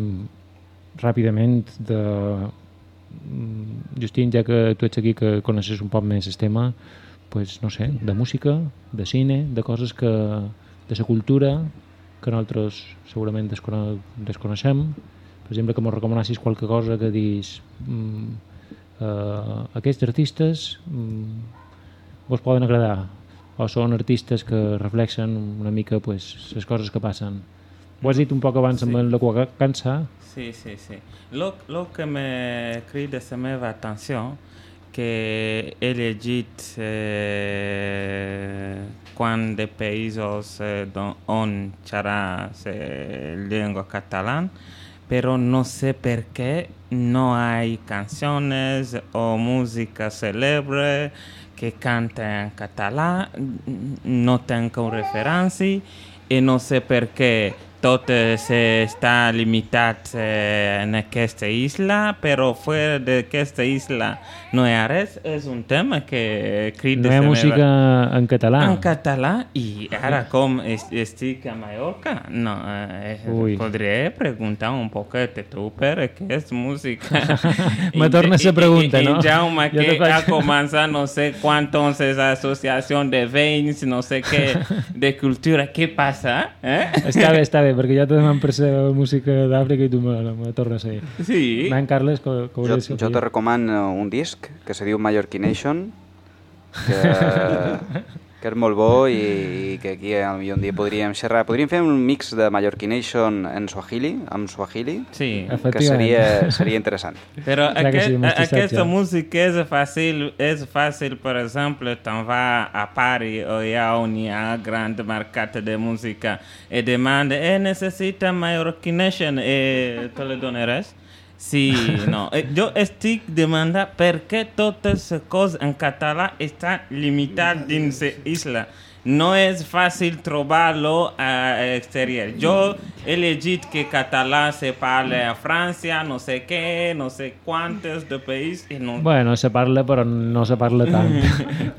ràpidament de mm, Justin, ja que tu ets aquí que coneixes un poc més el tema pues, no sé, de música, de cine de coses que, de la cultura que nosaltres segurament descone desconeixem. Per exemple que ens recomanassis qualque cosa que dis mm, eh, aquests artistes mm, vos poden agradar. O són artistes que reflexen una mica pues, les coses que passen. Ho has dit un poc abans amb la cansa. Sì, sì, sì. Lo, lo che mi crida la mia attenzione che è legit eh, quando paesi eh, on c'era eh, lingua catalana, pero no sé por qué no hay canciones o música célebre que canta en catalán, no tengo referencia y no sé por qué tot eh, se està limitat eh, en aquesta isla, però fora d'aquesta isla no hi ha res. És un tema que crida No hi ha música meva- en català. En català, i ara com es- estic a Mallorca, no, eh, Ui. podria preguntar un poquet a tu per què és música. *laughs* *laughs* Me tornes a pregunta, no? i Jaume, que faig- ha començat no sé quantos associacions de veïns, no sé què, *laughs* de cultura, què passa? Eh? Està bé, està bé, perquè jo també m'han pres la música d'Àfrica i tu me, me tornes a dir. Sí. Ben, Carles, que, que Jo, jo te recomano un disc que se diu Mallorquination, que, *laughs* que és molt bo i, i que aquí potser un dia podríem xerrar. Podríem fer un mix de Mallorquination en Swahili, amb Swahili, Sí. que seria, seria interessant. *laughs* Però aquest, sí, aquesta música és fàcil, és fàcil, per exemple, te'n va a Paris o allà on hi ha gran mercat de música i demanda, eh, necessita Mallorquination i te la donaràs? Sí, no. Eh, Jo estic demandant per què totes les coses en català estan limitades dins l'isla. No és fàcil trobar-lo a l'exterior. Jo he llegit que català se parla a França, no sé què, no sé quantes de països, i no... Bueno, se parla, però no se parla tant.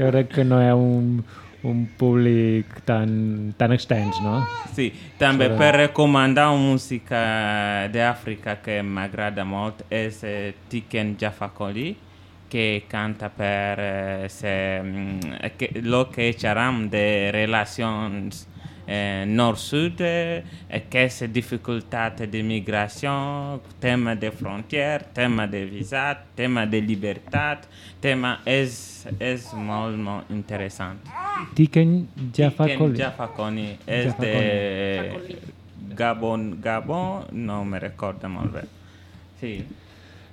jo *laughs* crec que no hi ha un, un públic tan, tan extens, no? Sí, també Sobre- per recomanar una música d'Àfrica que m'agrada molt és eh, Tiken Jaffa Koli, que canta per eh, se, mm, que, lo que xerram de relacions nord-sud, eh, aquesta dificultat de migració, tema de frontier, tema de visat, tema de llibertat, tema és, és molt, molt interessant. Tiken Jaffa Tiken Koli. Jaffa Koli és Jaffa de Gabon, Gabon, no me recordo molt bé. Sí.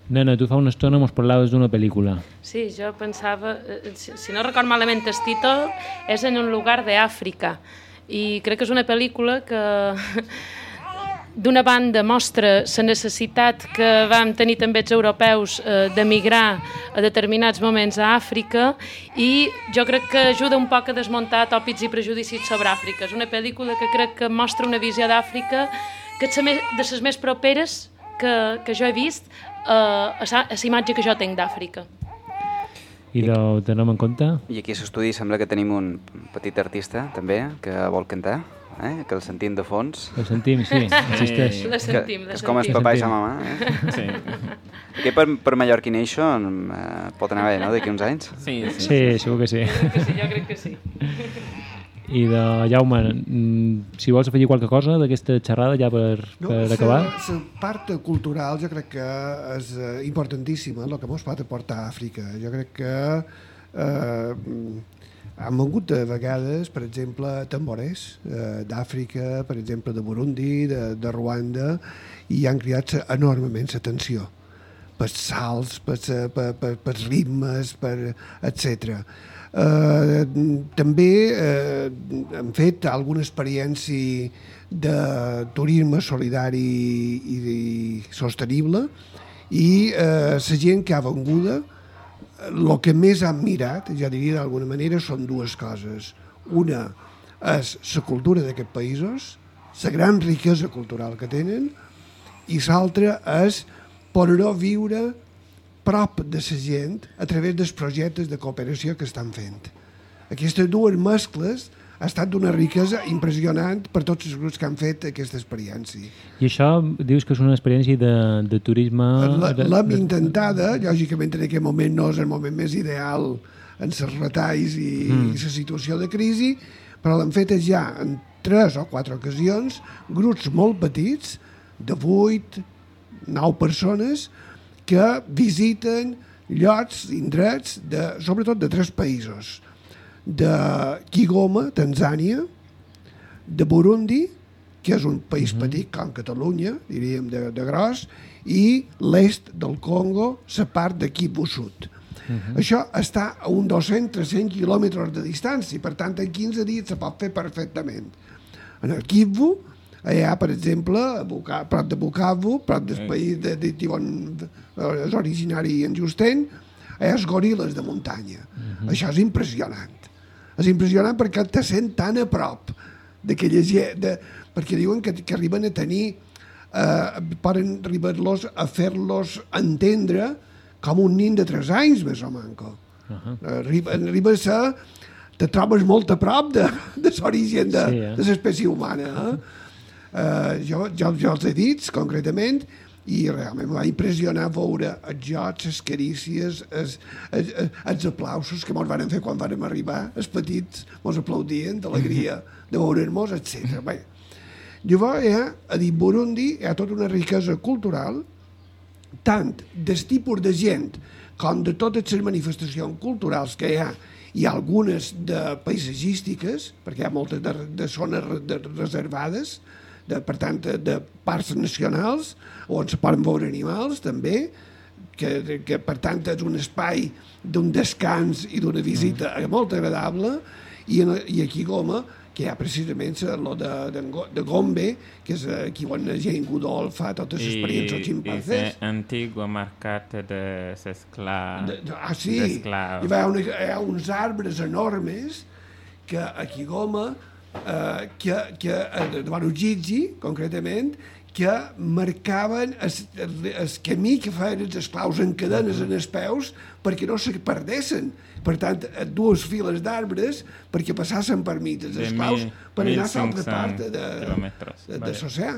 Nena, tu fa una estona mos parlaves d'una pel·lícula. Sí, jo pensava, eh, si, si no record malament el títol, és en un lugar d'Àfrica. I crec que és una pel·lícula que *laughs* d'una banda mostra la necessitat que vam tenir també els europeus eh, d'emigrar a determinats moments a Àfrica i jo crec que ajuda un poc a desmuntar tòpics i prejudicis sobre Àfrica. És una pel·lícula que crec que mostra una visió d'Àfrica que és de les més properes que, que jo he vist eh, a la imatge que jo tinc d'Àfrica. I ho tenem en compte? I aquí a l'estudi sembla que tenim un petit artista, també, que vol cantar, eh? que el sentim de fons. El sentim, sí, existeix. La sentim, que, la que és com els sentim. papà i La mamà. Eh? Sí. Aquí per, per Mallorca Nation eh, pot anar bé, no?, d'aquí uns anys. Sí, Sí, segur que sí. Que sí, jo crec que sí. *laughs* I de Jaume, mm, si vols afegir qualque cosa d'aquesta xerrada ja per, per acabar. La part cultural jo crec que és eh, importantíssima, el que ens pot aportar Àfrica. Jo crec que eh, han vengut de vegades, per exemple, tamborers eh, d'Àfrica, per exemple, de Burundi, de, de Ruanda, i han criat enormement l'atenció per salts, per, per ritmes, per, etc. Eh, també eh, hem fet alguna experiència de turisme solidari i, i sostenible i eh, gent que ha venguda el que més han mirat, ja diria d'alguna manera, són dues coses. Una és la cultura d'aquests països, la gran riquesa cultural que tenen, i l'altra és poder viure prop de la gent a través dels projectes de cooperació que estan fent. Aquestes dues mescles ha estat d'una riquesa impressionant per tots els grups que han fet aquesta experiència. I això dius que és una experiència de, de turisme... L'hem intentada, lògicament en aquest moment no és el moment més ideal en els retalls i, Mm. i la situació de crisi, però l'hem fet ja en tres o quatre ocasions, grups molt petits, de vuit, nou persones, que visiten llocs, indrets, de, sobretot de tres països. De Kigoma, Tanzània, de Burundi, que és un país petit com Catalunya, diríem, de, de gros, i l'est del Congo, la part de Kivu Sud. Això està a un 200-300 quilòmetres de distància, per tant, en 15 dies se pot fer perfectament. En el Kivu, allà, per exemple, a Buca, prop de del Mm. país de, de, de on és originari en Justen, allà els goril·les de muntanya. Això és impressionant. És impressionant perquè te sent tan a prop d'aquella gent, de, perquè diuen que, que arriben a tenir, eh, poden arribar-los a fer-los entendre com un nin de 3 anys, més o manco. Uh -huh. Arriba, arriba a ser te trobes molt a prop de, de l'origen de, Sí, eh? eh? de l'espècie humana. Eh? Uh, jo, jo, jo els he dit, concretament, i realment va impressionar veure els jocs, les carícies, els, els, els aplausos que ens van fer quan vàrem arribar, els petits ens aplaudien d'alegria de veure'ns, etc. Bé, llavors, ja, a dir, Burundi hi ha tota una riquesa cultural, tant del tipus de gent com de totes les manifestacions culturals que hi ha, i algunes de paisatgístiques, perquè hi ha moltes de, de zones de, reservades, de, per tant, de, de parcs nacionals, on se poden veure animals, també, que, que per tant és un espai d'un descans i d'una visita mm. molt agradable, i, en, i aquí Goma, que hi ha precisament lo de, de, de Gombe, que és aquí on gent Godol fa totes les experiències Y ximpanzés. ese antiguo mercado de esclavos. Ah, sí, hi va, una, hi ha uns arbres enormes que aquí Goma, eh, que, que eh, de Barugigi, concretament, que marcaven el camí que feien els esclaus en cadenes en els peus perquè no se perdessin. Per tant, eh, dues files d'arbres perquè passassen per mig els esclaus per anar a l'altra 1500 part de, de, de l'oceà.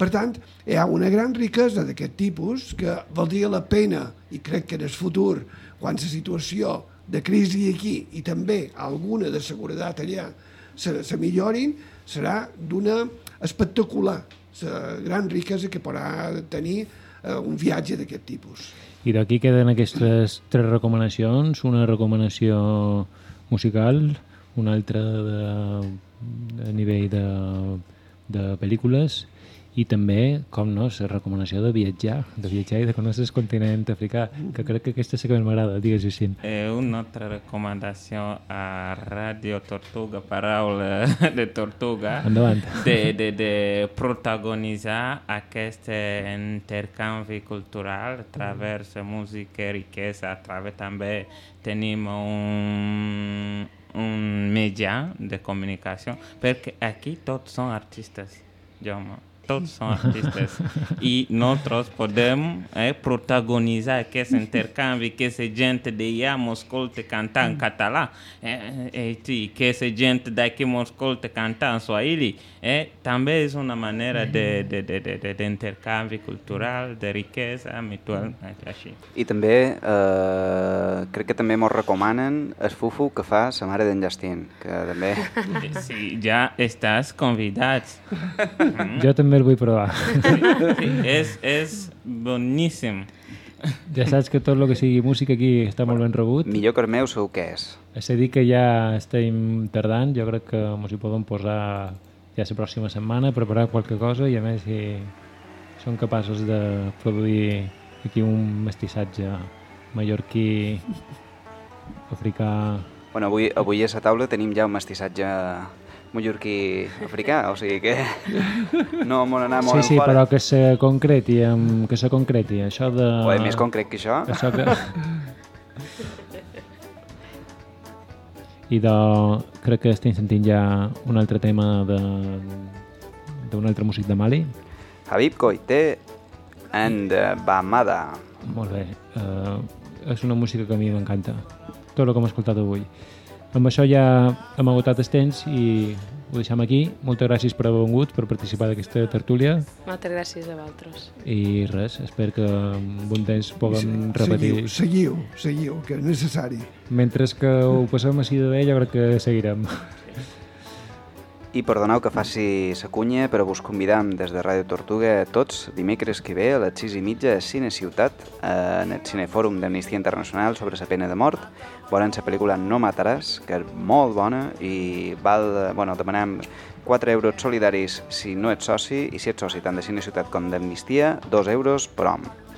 Per tant, hi ha una gran riquesa d'aquest tipus que valdria la pena, i crec que en el futur, quan la situació de crisi aquí i també alguna de seguretat allà se, se millorin, serà d'una espectacular la gran riquesa que podrà tenir eh, un viatge d'aquest tipus. I d'aquí queden aquestes tres recomanacions, una recomanació musical, una altra de, de nivell de, de pel·lícules i també, com no, la recomanació de viatjar, de viatjar i de conèixer el continent africà, que crec que aquesta sí que m'agrada, digues així. Eh, una altra recomanació a Radio Tortuga, paraula *laughs* de Tortuga, Endavant. de, de, de protagonitzar aquest intercanvi cultural a través de música i riquesa, a través també tenim un, un mitjà de comunicació, perquè aquí tots són artistes, Tots són artistes. I nosaltres podem eh, protagonitzar aquest intercanvi, que essa gente de allà m'escolta cantar en català, eh, eh, sí, que essa gente daqui m'escolta cantar en Swahili. Eh, també és una manera de, de, de, de, de, d'intercanvi cultural, de riquesa mutual, eh, així. I també, eh, crec que també mos recomanen el fufu que fa sa mare d'en Justin, que també... Sí, ja estàs convidat. Jo també el vull provar. Sí, és, és boníssim. Ja saps que tot el que sigui música aquí està molt ben rebut. Millor que el meu segur que és. És a dir que ja estem tardant, jo crec que ens hi podem posar ja la pròxima setmana, preparar qualque cosa i a més si són capaços de produir aquí un mestissatge mallorquí, africà... Bueno, avui, avui a la taula tenim ja un mestissatge mallorquí africà, o sigui que *laughs* no m'ho anar molt Sí, sí, fora. però que se concreti, que se concreti, això de... O és més concret que això. Això que... I de... crec que estem sentint ja un altre tema de d'un altre músic de Mali. Habib Koité and Bamada. Molt bé. Uh, és una música que a mi m'encanta. Tot el que hem escoltat avui. Amb això ja hem agotat el temps i ho deixem aquí. Moltes gràcies per haver vingut, per participar d'aquesta tertúlia. Moltes gràcies a vosaltres. I res, espero que amb un temps puguem repetir. Seguiu, seguiu, seguiu, que és necessari. Mentre que ho passem així de bé, jo crec que seguirem. I perdoneu que faci sa cunya, però vos convidam des de Ràdio Tortuga tots dimecres que ve a les 6 i mitja a Cine Ciutat, eh, en el Cinefòrum d'Amnistia Internacional sobre la pena de mort. Veuran la pel·lícula No mataràs, que és molt bona i val, bueno, demanem 4 euros solidaris si no ets soci i si ets soci tant de Cine Ciutat com d'Amnistia, 2 euros per home.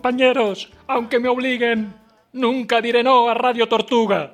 compañeros, aunque me obliguen. Nunca diré no a Radio Tortuga.